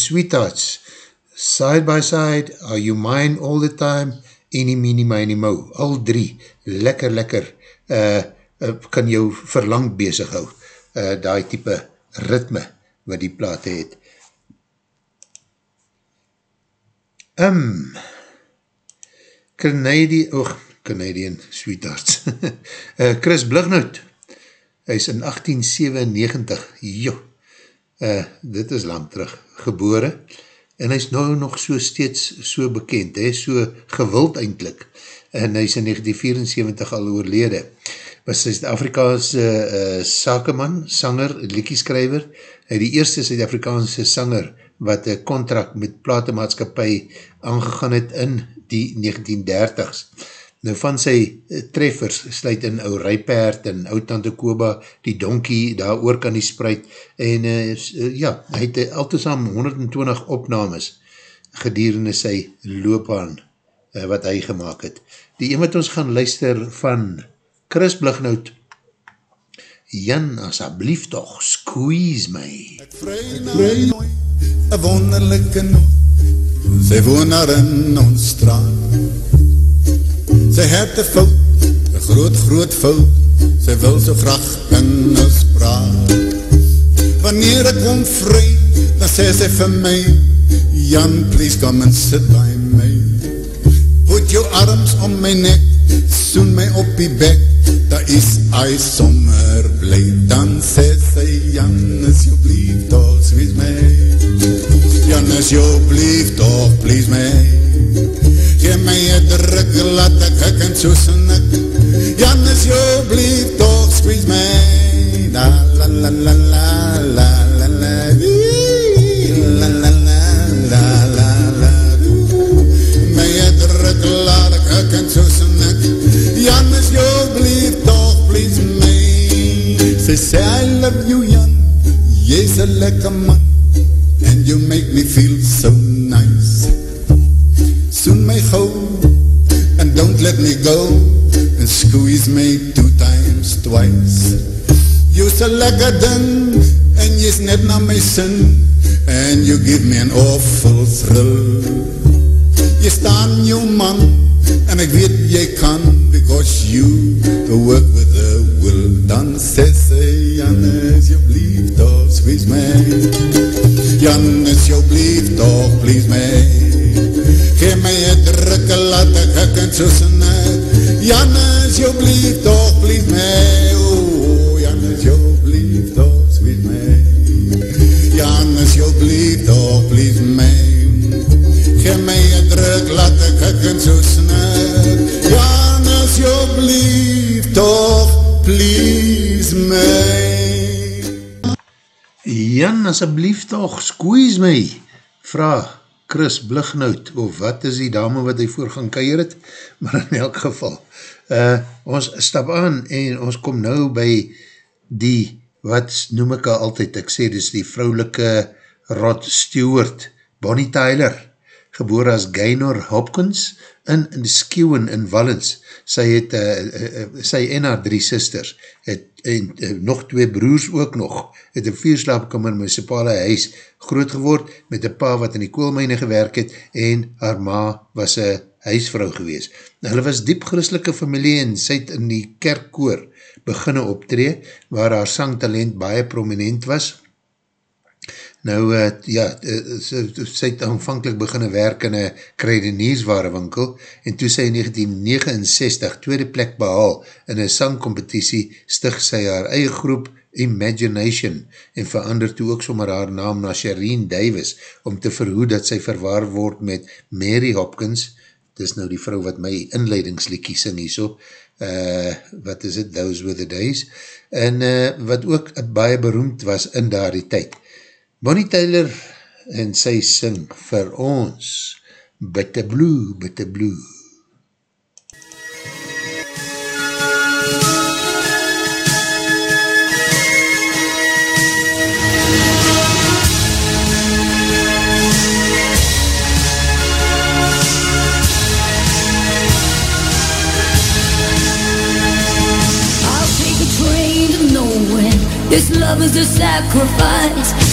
Sweethearts. Side by side, are you mine all the time? Enie, mini, mini, mo. Al drie, lekker, lekker, uh, uh, kan jou verlang bezig hou. Uh, die type ritme wat die plate het. Um, Canadian, oh, Canadian Sweethearts. uh, Chris Blugnout, hy is in 1897, joh, uh, dit is lang terug, gebore, en hy is nou nog so steeds so bekend, hy so gewild eindelijk, en hy is in 1974 al oorlede, was hy Afrikaanse uh, sakeman, sanger, liekieskrijver, hy die eerste Suid-Afrikaanse sanger, wat een contract met platemaatskapie aangegaan het in die 1930s. Nou van sy uh, treffers sluit in ou Rijpaard en ou Tante Koba, die donkie daar oor kan die spruit en uh, ja, hy het uh, altesaam 120 opnames gedurende sy loopbaan uh, wat hy gemaakt het. Die een wat ons gaan luister van Chris Blugnout, Jan, asjeblief toch, squeeze my. Vry nooi, een wonderlijke nooi. Sy woon daar in ons straat. Sy het een fout, een groot, groot fout. Sy wil so graag ons praat. Wanneer ek kom vry, dan sê sy vir my, Jan, please come and sit by my. Put your arms om my nek, soen my op die bek, daar is hy sommer blij, dan sê sy, Janus, jou blief toch, swees my, Janus, jou blief toch, please my, gee my een druk, laat ek ek en so snik, Janus, jou blief toch, squeeze my, la la la la la la la la la la la la la la my het druk laat ek ek en so snik Janus jou blief toch please my sy sê I love you Jan jy's a lekker man. And you make me feel so me go and squeeze me two times twice. You's a lekker ding en jy's net na my sin and you give me an awful thrill. Jy staan jou man en ek weet jy kan because you work with a will. Dan sê sy Janus jou blief toch squeeze me. Janus jou blief toch please me asjeblief toch, squeeze my, vraag Chris Blignout, of wat is die dame wat hy voor gaan keier het, maar in elk geval, uh, ons stap aan en ons kom nou by die, wat noem ek al altyd, ek sê, dis die vrouwelike Rod Stewart, Bonnie Tyler, geboor as Gaynor Hopkins, in, in Skewen in Wallens, sy het, uh, uh, sy en haar drie sisters, het, en uh, nog twee broers ook nog, het een vierslaapkammer municipale huis groot geword, met een pa wat in die koolmijne gewerk het, en haar ma was een huisvrou gewees. Hulle was diep christelike familie, en sy het in die kerkkoor beginne optree, waar haar sangtalent baie prominent was, Nou, uh, ja, uh, sy, sy het aanvankelijk beginne werk in een kruideniersware winkel en toe sy in 1969 tweede plek behaal in een sangcompetitie stig sy haar eie groep Imagination en verander toe ook sommer haar naam na Shireen Davis om te verhoed dat sy verwaar word met Mary Hopkins, dis nou die vrou wat my inleidingsliekie sing hier so, uh, wat is it, Those Were The Days, en uh, wat ook baie beroemd was in daar die tyd. Bonnie Tyler en sy sing vir ons Bitte Blue, Bitte Blue. This love is a sacrifice.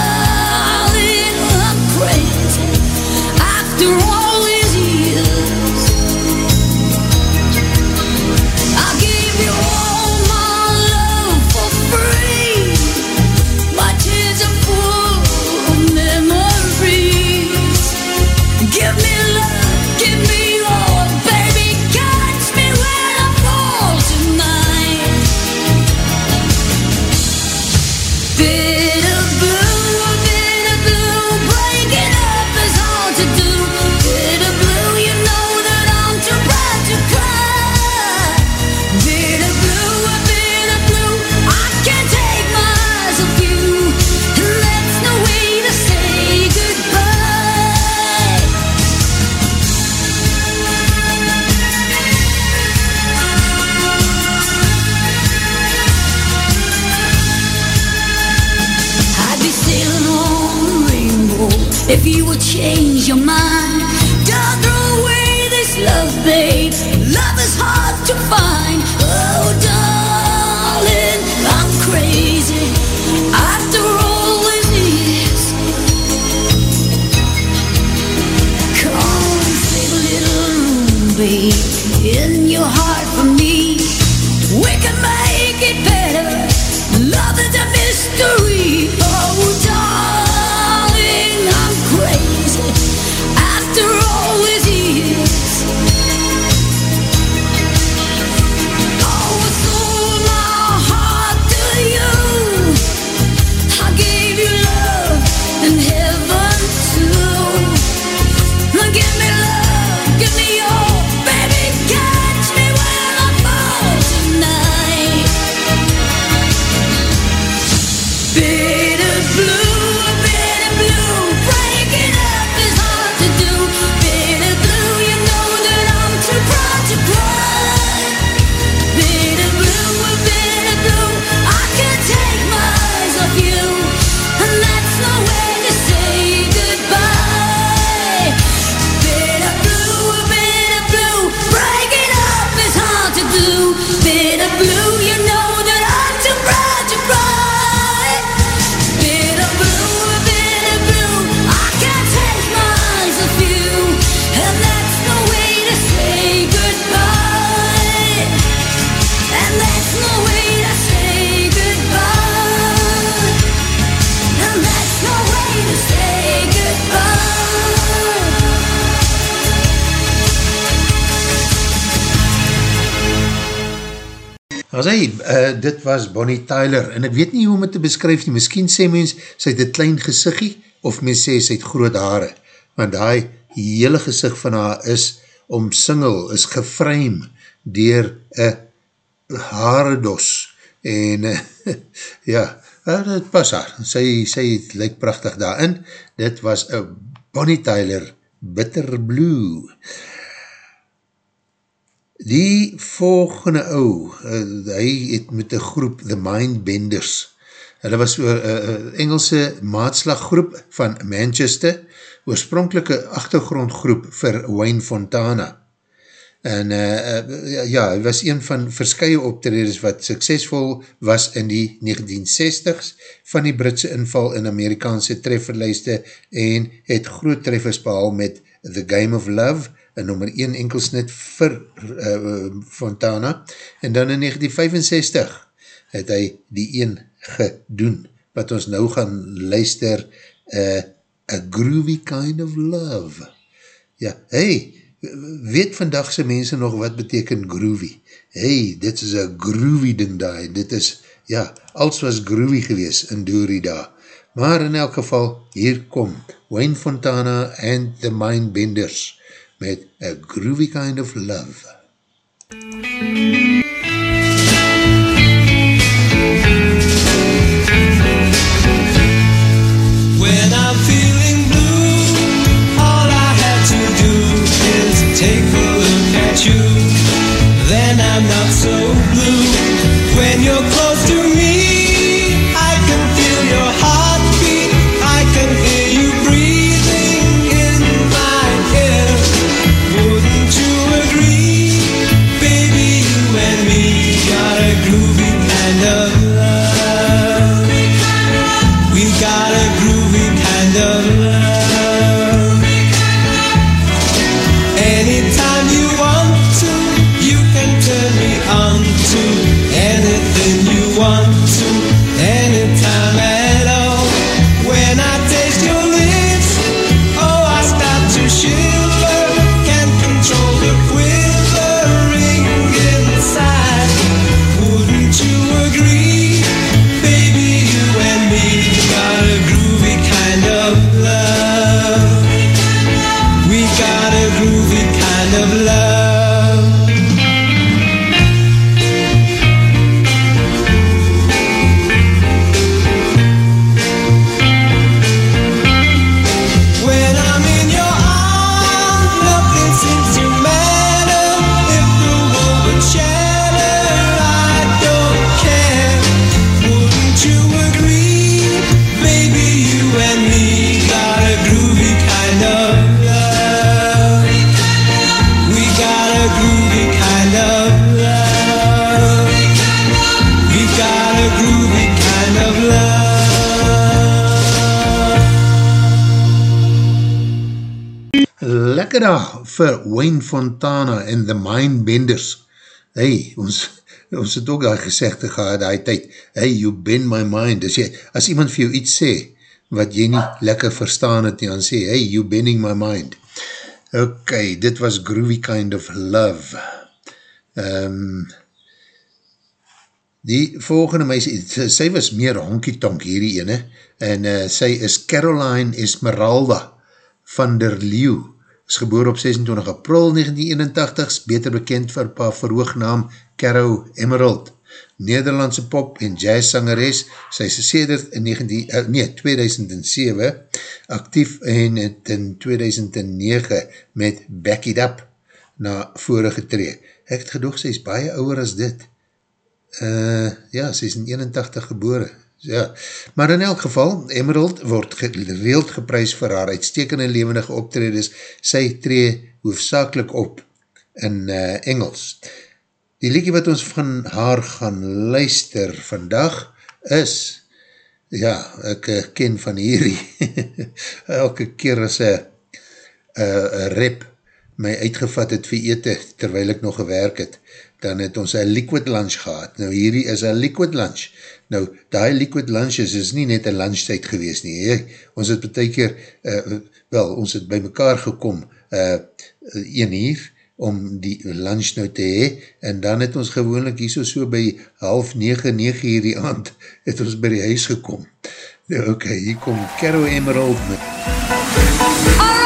Bonnie Tyler, en ek weet nie hoe om het te beskryf nie, miskien sê mens, sy het een klein gezigie, of mens sê sy het groot haare, want die hele gezicht van haar is omsingel, is geframe, dier een haredos, en ja, uh, dit pas haar, sy, sy lyk prachtig daarin, dit was Bonnie Tyler, Bitter Blue, Die volgende ou, uh, hy het met een groep, The Mindbenders, hulle was een uh, Engelse maatslaggroep van Manchester, oorspronkelike achtergrondgroep vir Wayne Fontana. En uh, ja, hy was een van verskye optreders wat suksesvol was in die 1960s van die Britse inval in Amerikaanse trefferlijste en het groot treffers behal met The Game of Love, een nummer 1 enkelsnit vir uh, Fontana, en dan in 1965 het hy die een gedoen, wat ons nou gaan luister, uh, A Groovy Kind of Love. Ja, hey, weet vandagse mense nog wat beteken groovy? Hey, dit is a groovy ding daar, dit is, ja, als was groovy gewees in Doorie daar. Maar in elk geval, hier kom Wayne Fontana and the Mindbenders, met A Groovy Kind of Love. When I'm Daar vir Wayne Fontana en The Mindbenders. Hey, ons ons het ook die gezegde gehad die tyd, hey, you bend my mind, as, jy, as iemand vir jou iets sê, wat jy nie lekker verstaan het, dan sê, hey, you bending my mind. Ok, dit was Groovy Kind of Love. Um, die volgende meisje, sy was meer honky-tonk hierdie ene, en uh, sy is Caroline Esmeralda van der Leeuw, is geboor op 26 april 1981, beter bekend vir pa verhoognaam Caro Emerald, Nederlandse pop en jazz sangeres, sy is sedert in 19, uh, nee, 2007 actief en het in 2009 met Back It Up na vorige tree. Ek het gedoog, sy is baie ouwer as dit. Uh, ja, sy is in 81 gebore. Ja, maar in elk geval, Emerald word gereeld geprys vir haar uitstekende levendige optredes. Sy tree hoofdzakelik op in uh, Engels. Die liedje wat ons van haar gaan luister vandag is, ja, ek eh, ken van hierdie, elke keer as een rep my uitgevat het vir ete, terwijl ek nog gewerk het, dan het ons een liquid lunch gehad. Nou hierdie is een liquid lunch. Nou, die liquid lunches is nie net een lunchtijd gewees nie. He. Ons het betek keer, uh, wel, ons het by mekaar gekom, uh, een hier, om die lunch nou te hee, en dan het ons gewoonlik hier so, so by half nege, nege hierdie aand, het ons by die huis gekom. Nou, ok, hier kom Carol Emerald met... Alright,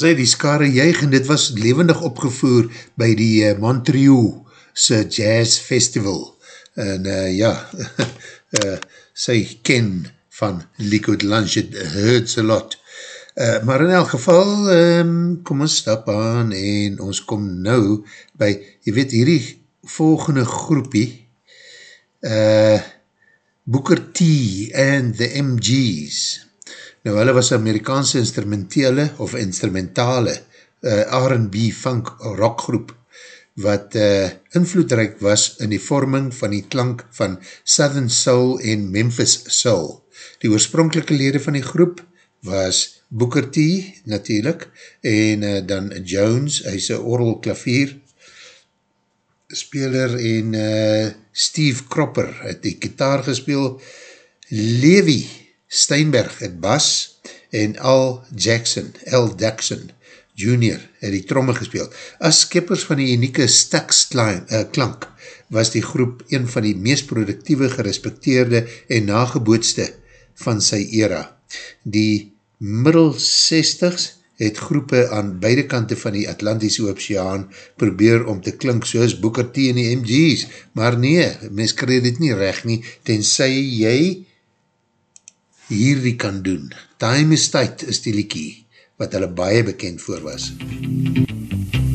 sê die skare juig en dit was levendig opgevoer by die uh, Montreal se Jazz Festival. En uh, ja, uh, sy ken van Liquid Lunch, it hurts a lot. Uh, maar in elk geval, um, kom ons stap aan en ons kom nou by, jy weet, hierdie volgende groepie, uh, Booker T and the MGs. Nou, hulle was Amerikaanse instrumentele of instrumentale uh, R&B funk rockgroep wat uh, invloedrijk was in die vorming van die klank van Southern Soul en Memphis Soul. Die oorspronkelike lede van die groep was Booker T, natuurlijk, en uh, dan Jones, hy is een oral klavier, speler en uh, Steve Cropper het die gitaar gespeel, Levi Steinberg het bas en Al Jackson, L. Jackson Jr. het die tromme gespeel. As skippers van die unieke Stax uh, klank was die groep een van die meest productieve, gerespecteerde en nagebootste van sy era. Die middel 60s het groepe aan beide kante van die Atlantische Oceaan probeer om te klink soos Booker T en die MG's, maar nee, mens kreeg dit nie recht nie, tenzij jy hierdie kan doen. Time is Tide is die liekie, wat hulle baie bekend voor was. MUZIEK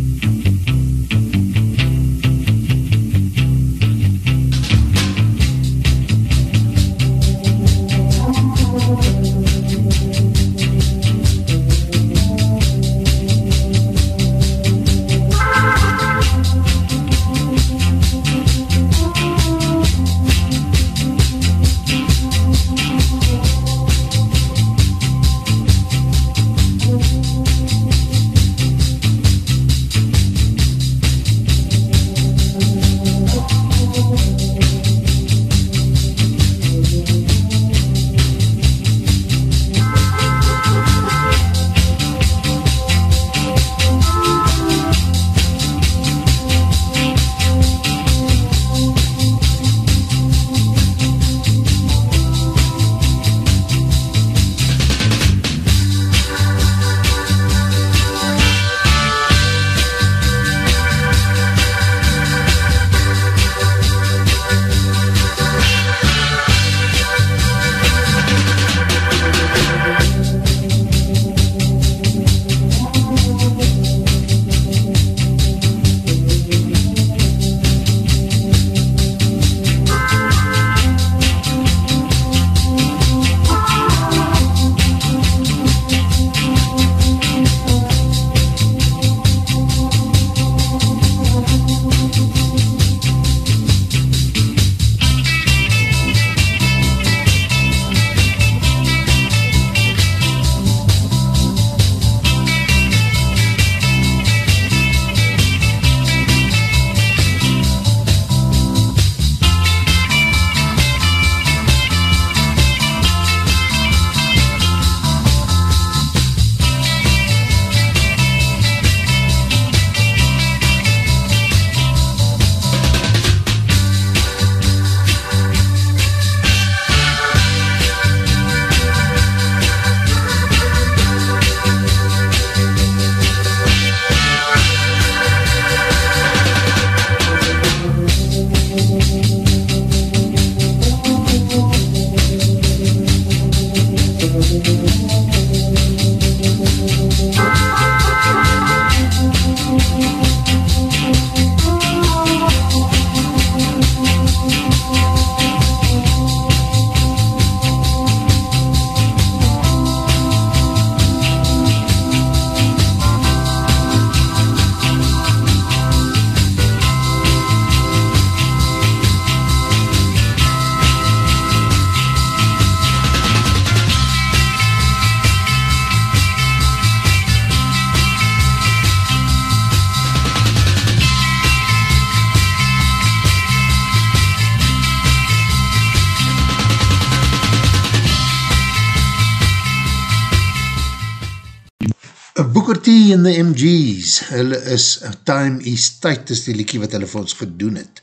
the MG's, hulle is Time is Tight, is die liekie wat hulle vir ons gedoen het.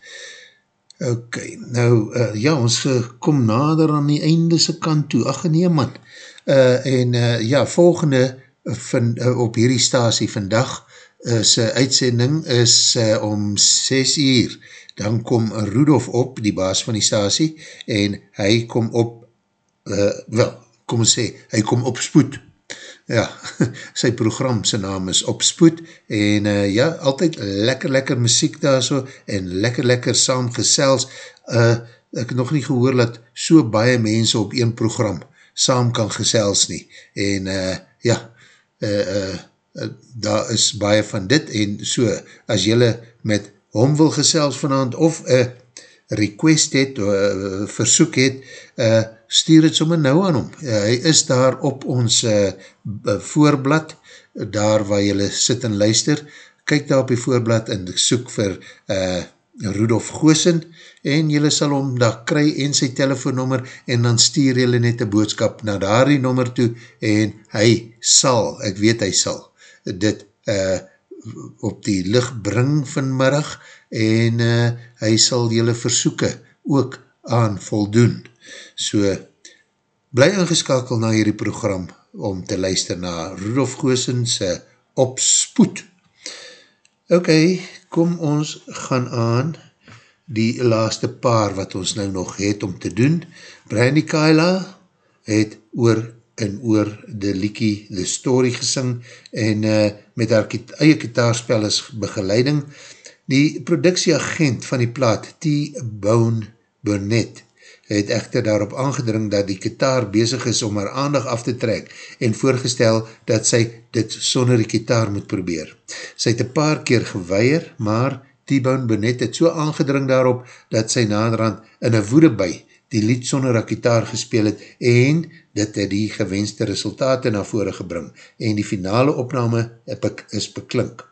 Ok, nou, uh, ja, ons kom nader aan die eindese kant toe, ach nee man, uh, en uh, ja, volgende van, uh, op hierdie stasie vandag, uh, sy uitsending is uh, om 6 uur, dan kom Rudolf op, die baas van die stasie, en hy kom op, uh, wel, kom ons sê, hy kom op spoed, ja, sy program, sy naam is Opspoed, en uh, ja, altyd lekker lekker muziek daar so, en lekker lekker saam gesels, uh, ek het nog nie gehoor dat so baie mense op een program saam kan gesels nie, en uh, ja, uh, uh, uh, daar is baie van dit, en so, as jylle met hom wil gesels vanavond, of uh, request het, uh, versoek het, uh, stuur het sommer nou aan hom. Uh, hy is daar op ons uh, voorblad, daar waar jylle sit en luister, kyk daar op die voorblad en soek vir uh, Rudolf Goosen en jylle sal hom daar kry en sy telefoonnummer en dan stuur jylle net een boodskap na daar die nummer toe en hy sal, ek weet hy sal, dit uh, op die licht bring vanmiddag en uh, hy sal jylle versoeken ook aan voldoen. So, bly ingeskakel na hierdie program om te luister na Rudolf Goossens opspoed. Ok, kom ons gaan aan die laaste paar wat ons nou nog het om te doen. Brandy Kaila het oor en oor de liekie The Story gesing en uh, met haar eie kitaarspel as begeleiding. Die productieagent van die plaat T-Bone Burnett het echter daarop aangedring dat die kitaar bezig is om haar aandag af te trek en voorgestel dat sy dit sonder die kitaar moet probeer. Sy het een paar keer geweier, maar T-Bone Burnett het so aangedring daarop dat sy naderhand in een woede by die lied sonder een kitaar gespeel het en dit het die gewenste resultate na vore gebring en die finale opname is beklink.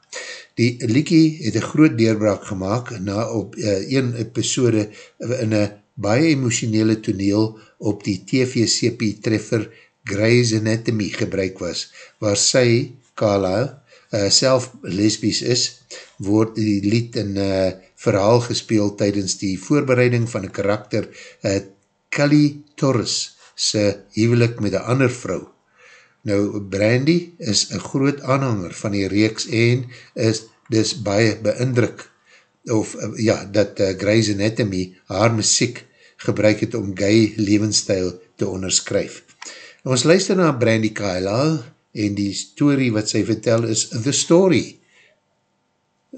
Die liekie het een groot deurbraak gemaakt na op uh, een episode in een baie emotionele toneel op die TVCP treffer Grey's Anatomy gebruik was, waar sy, Kala, uh, self lesbies is, word die lied in uh, verhaal gespeeld tydens die voorbereiding van een karakter uh, Kelly Torres sy hevelik met een ander vrou. Nou, Brandy is een groot aanhanger van die reeks en is dus baie beindruk of ja, dat uh, Grey's Anatomy haar muziek gebruik het om gay levensstijl te onderskryf. Ons luister na Brandy Kaila en die story wat sy vertel is The Story.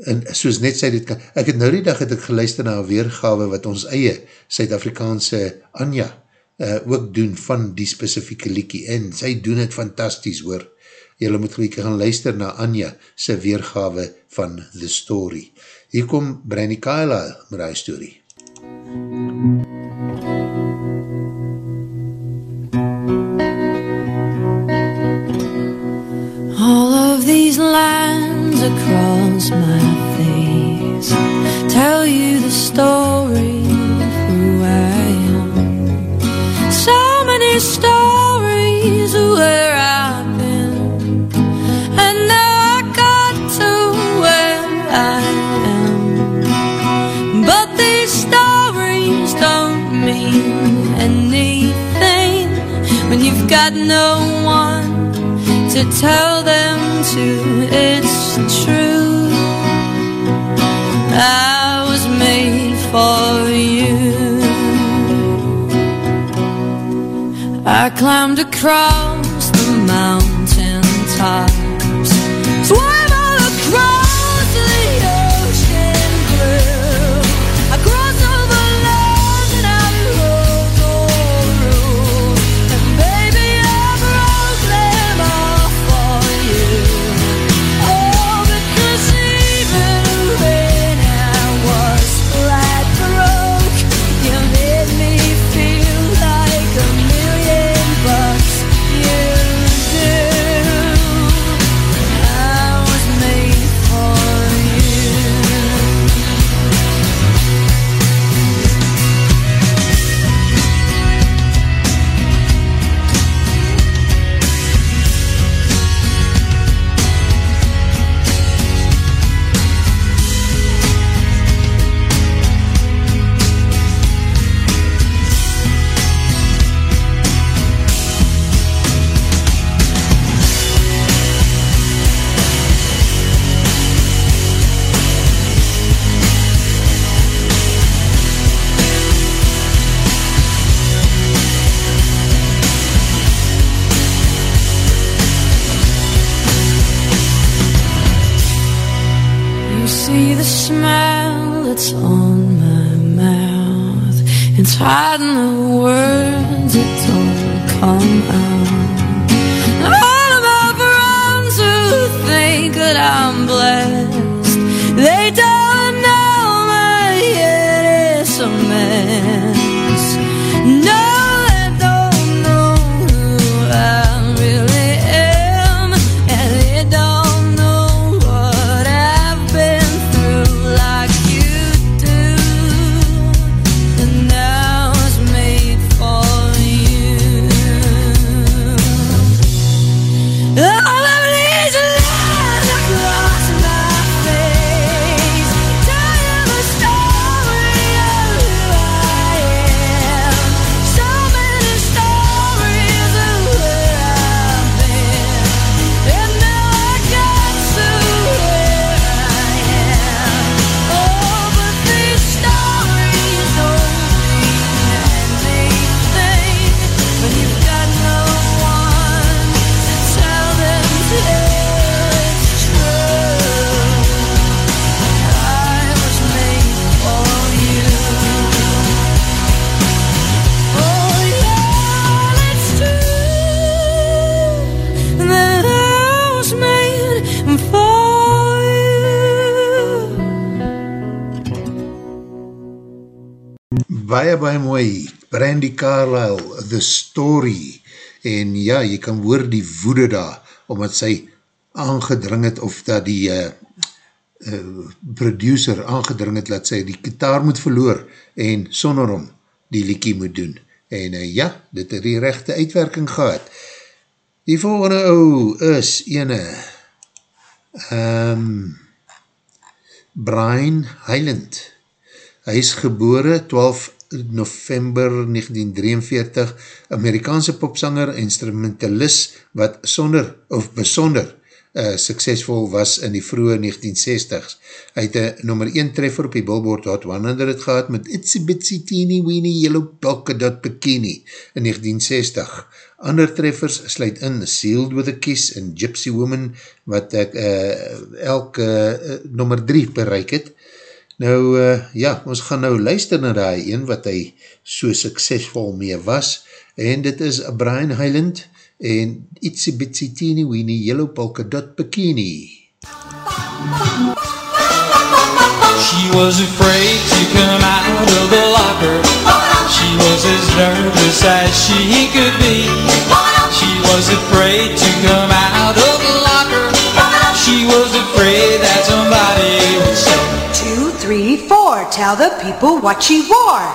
En soos net sy dit kan, ek het nou die dag het ek geluister na een weergawe wat ons eie Suid-Afrikaanse Anja uh, ook doen van die specifieke liekie en sy doen het fantastisch hoor. Julle moet gelijk gaan luister na Anja sy weergawe van The Story. Hier kom Brandy Kaila met die story. All of these lines across my face tell you the story of who I am. So many stories where got no one to tell them to. It's true. I was made for you. I climbed across the mountain tops, that's on my mouth. It's hiding the words that don't come out. All of my friends who think that I'm blessed, baie baie mooi, Brandy Carlyle, The Story, en ja, jy kan hoor die woede daar, omdat sy aangedring het, of dat die uh, uh, producer aangedring het, dat sy die kitaar moet verloor, en sonder hom die liekie moet doen. En uh, ja, dit het die rechte uitwerking gehad. Die volgende ou is ene, um, Brian Hyland, Hy is gebore 12 November 1943, Amerikaanse popsanger, instrumentalist, wat sonder, of besonder, uh, suksesvol was in die vroege 1960s. Hy het een nummer 1 treffer op die Billboard Hot 100 het gehad met Itsy Bitsy Teeny Weeny Yellow Polka Dot Bikini in 1960. Ander treffers sluit in Sealed with a Kiss en Gypsy Woman wat ek uh, elke uh, nummer 3 bereik het. Nou, uh, ja, ons gaan nou luister na die een wat hy so suksesvol mee was, en dit is Brian Hyland en Itsy Bitsy Teeny Weeny Yellow Polka Dot Bikini. She was afraid to come out of the locker. She was as nervous as she could be. She was afraid to come out of the locker. She was afraid that Two, three, four. Tell the people what she wore.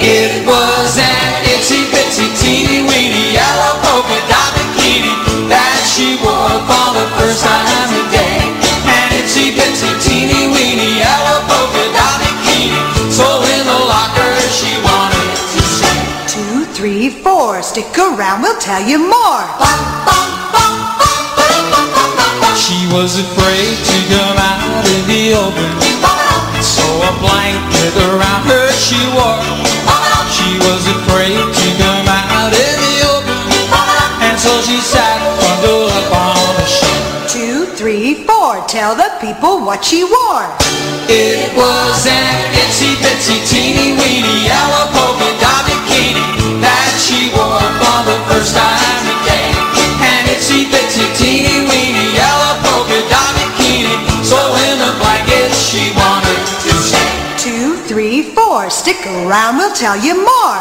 It was an itsy bitsy teeny weeny yellow polka dot bikini that she wore for the first time today. An itsy bitsy teeny weeny yellow polka dot bikini. So in the locker she wanted to say, Two, three, four. Stick around, we'll tell you more. She was afraid to come out in the open. So a blanket around her she wore. She was afraid to come out in the open. And so she sat bundled up on the shore. Two, three, four. Tell the people what she wore. It was an itsy bitsy teeny weeny yellow polka dot bikini Stick around, we'll tell you more.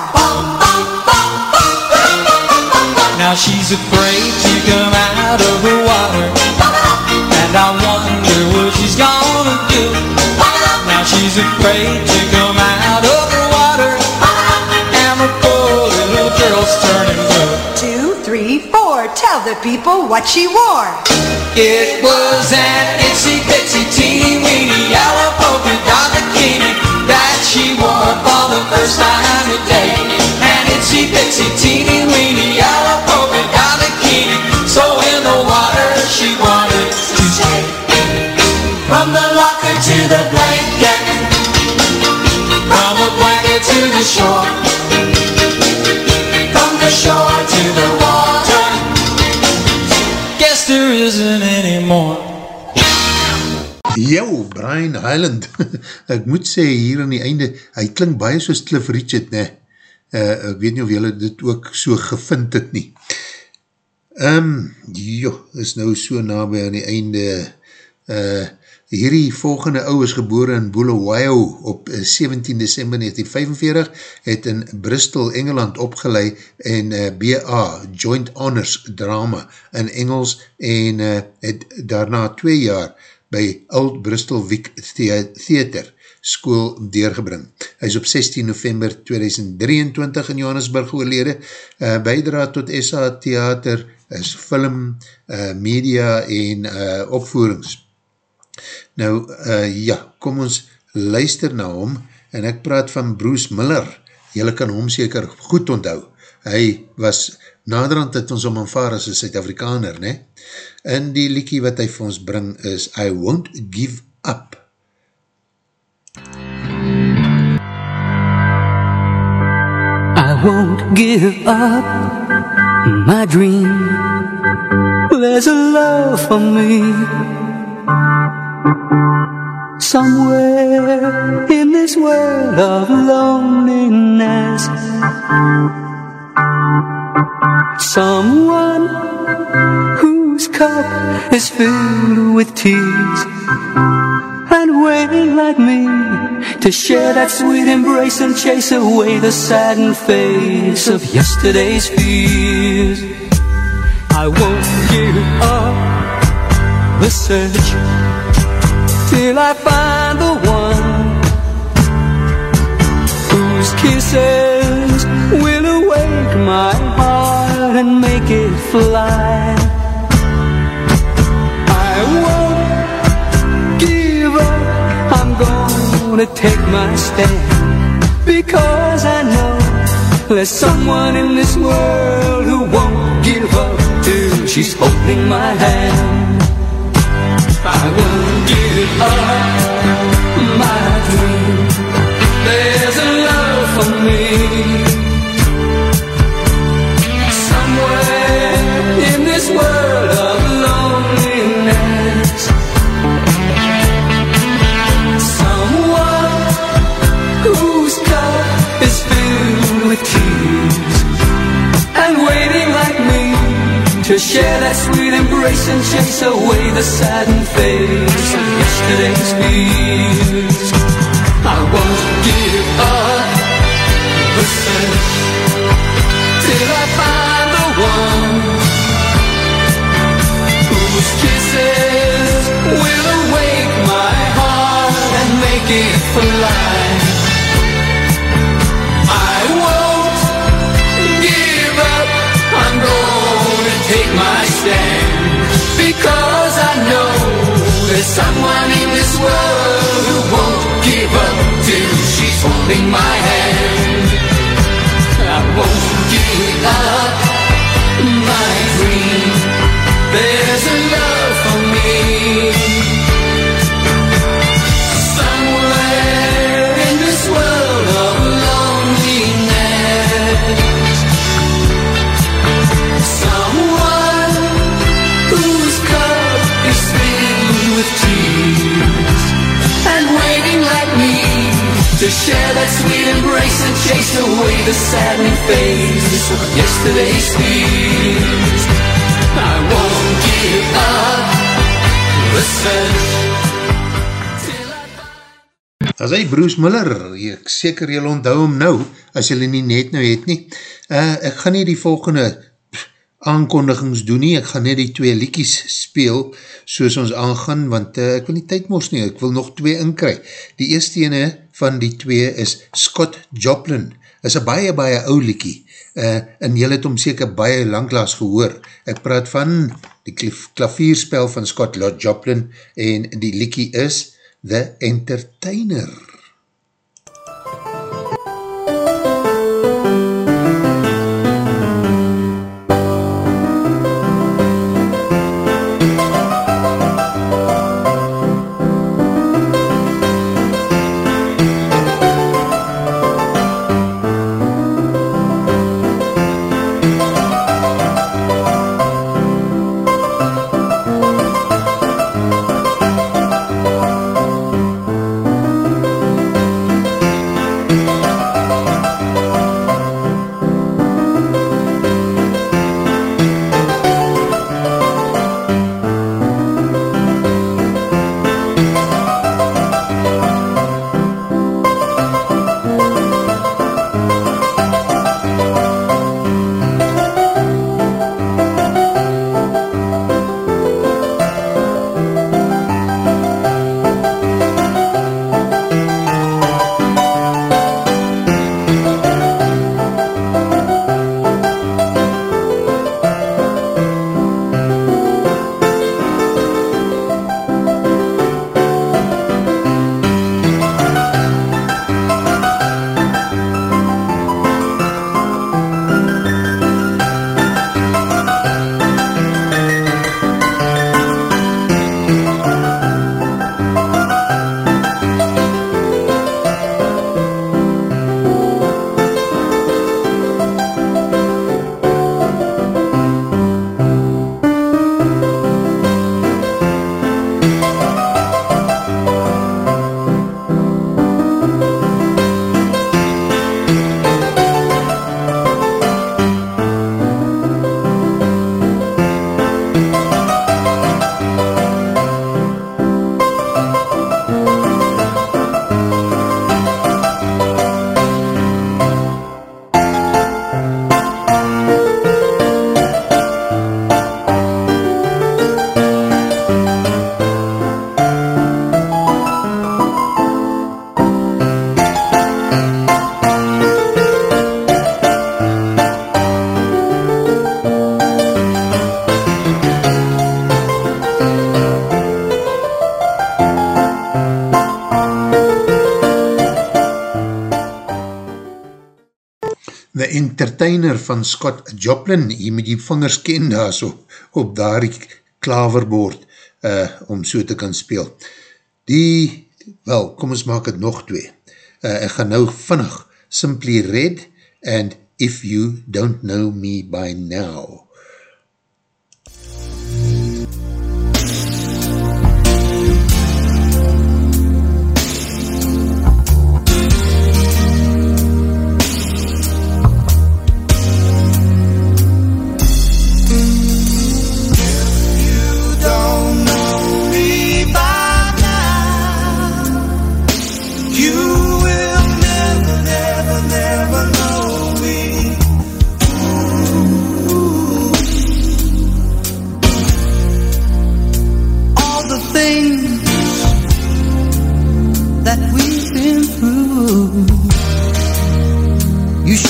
Now she's afraid to come out of the water. And I wonder what she's gonna do. Now she's afraid to come out of the water. And the poor little girl's turning blue. Two, three, four. Tell the people what she wore. It was an itsy bitsy teeny weeny yellow polka dot bikini that she wore for the first time today. An itsy bitsy teeny weeny yellow polka dot bikini. So in the water she wanted to stay. From the locker to the blanket, from the blanket to the shore, Jou, Brian Highland. ek moet sê hier aan die einde, hy klink baie soos Cliff Richard, ne? Uh, ek weet nie of julle dit ook so gevind het nie. Um, jo, is nou so nabij aan die einde. Uh, hierdie volgende ou is geboren in Bulawayo op 17 December 1945, het in Bristol, Engeland opgeleid en uh, BA, Joint Honors Drama in Engels en uh, het daarna twee jaar by Old Bristol Week Theater school deurgebring. Hy is op 16 november 2023 in Johannesburg oorlede. Uh, Bijdra tot SA Theater is film, uh, media en uh, opvoerings. Nou, uh, ja, kom ons luister na hom en ek praat van Bruce Miller. Julle kan hom seker goed onthou. Hy was naderhand het ons om aanvaar as een Suid-Afrikaner, ne? En die liekie wat hy vir ons bring is I Won't Give Up. I won't give up my dream. There's a love for me somewhere in this world of loneliness. Someone whose cup is filled with tears and waiting like me to share that sweet embrace and chase away the saddened face of yesterday's fears. I won't give up the search till I find the one whose kisses will awake my and make it fly. I won't give up. I'm gonna take my stand because I know there's someone in this world who won't give up till she's holding my hand. I won't give up my dream. There's a love for me share that sweet embrace and chase away the saddened face of yesterday's fears. I won't give up the search till I find the one whose kisses will awake my heart and make it fly. I know there's someone in this world who won't give up till she's holding my hand. I won't give up to share that sweet embrace and chase away the saddening face of yesterday's fears. I won't give up the search. As hy Bruce Miller, ek seker jylle onthou hom nou, as jylle nie net nou het nie. Uh, ek gaan nie die volgende aankondigings doen nie, ek gaan net die twee liekies speel, soos ons aangaan, want uh, ek wil nie tyd mors nie, ek wil nog twee inkry. Die eerste ene van die twee is Scott Joplin, is een baie, baie ou liekie, uh, en jylle het hom seker baie langlaas gehoor. Ek praat van die klavierspel van Scott Joplin, en die liekie is The Entertainer. Entertainer van Scott Joplin, hier met die vingers ken daar so, op daar die klaverbord, uh, om so te kan speel. Die, wel, kom ons maak het nog twee. Uh, ek gaan nou vinnig, Simply Red, and If You Don't Know Me By Now.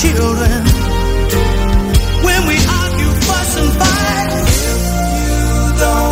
children. When we argue, fuss, and fight If you don't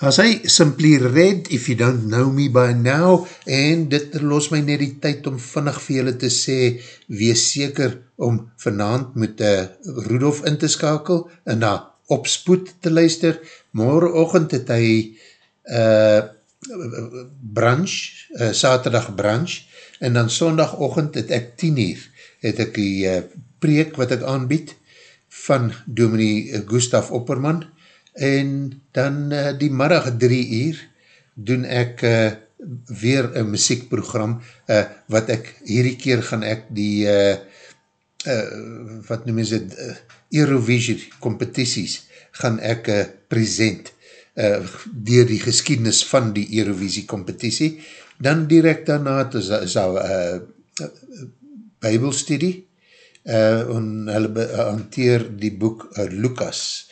As hy simply read, if you don't know me by now, en dit los my net die tyd om vinnig vir julle te sê, wees seker om vanavond met uh, Rudolf in te skakel en na opspoed te luister. Morgenochtend het hy uh, branch, uh, saterdag branch, en dan sondagochtend het ek 10 uur, het ek die uh, preek wat ek aanbied van dominee Gustaf Opperman, en dan uh, die middag drie uur doen ek uh, weer een muziekprogram uh, wat ek hierdie keer gaan ek die uh, uh, wat noem is het uh, Eurovision competities gaan ek uh, present uh, dier die geschiedenis van die Eurovisie competitie. Dan direct daarna het is, is al uh, bybelstudie uh, en hulle hanteer die boek uh, Lucas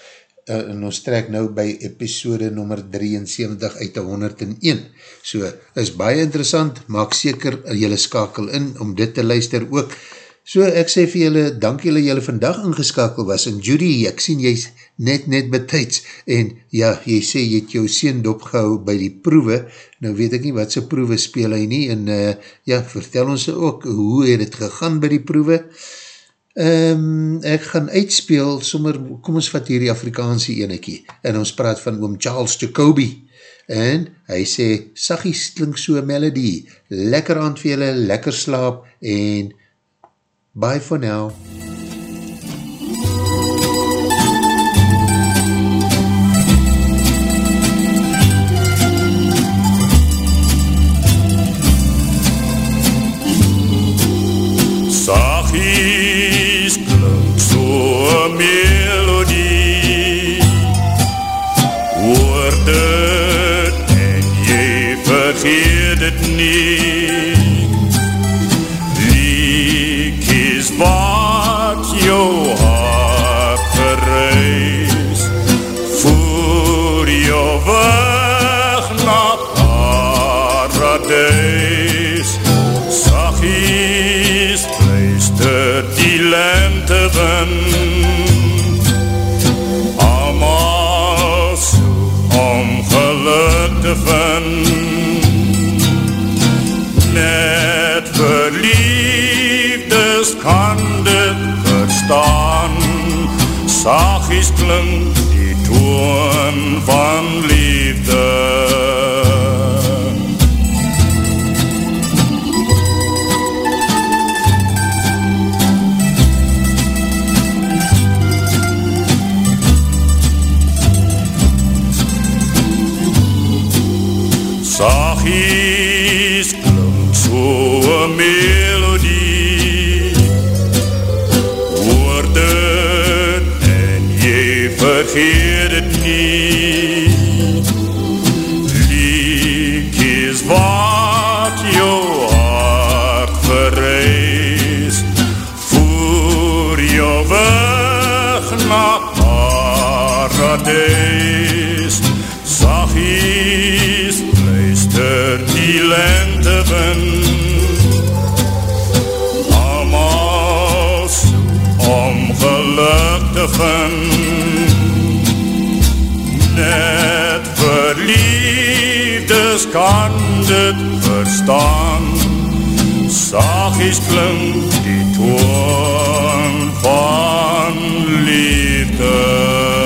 uh, en ons trek nou by episode nummer 73 uit 101. So, is baie interessant, maak seker jylle skakel in om dit te luister ook. So, ek sê vir jylle, dank jylle jylle vandag ingeskakel was, en Judy, ek sien jy net net betijds, en ja, jy sê jy het jou sien dopgehou by die proewe, nou weet ek nie wat sy proewe speel hy nie, en uh, ja, vertel ons ook, hoe het het gegaan by die proewe, Um, ek gaan uitspeel, sommer, kom ons vat hier die Afrikaanse enekie, en ons praat van oom Charles Jacobi, en hy sê, sagies klink so melodie, lekker aand vir julle, lekker slaap, en bye for now. Sagies melodie. Woorde en jy vergeet dit nie. Vind Net verliefdes kan dit verstaan. Sagies klink die toon van liefde heaven. Almal so ongeluk te vind Net verliefdes kan dit verstaan. Sagies klink die toon van liefde.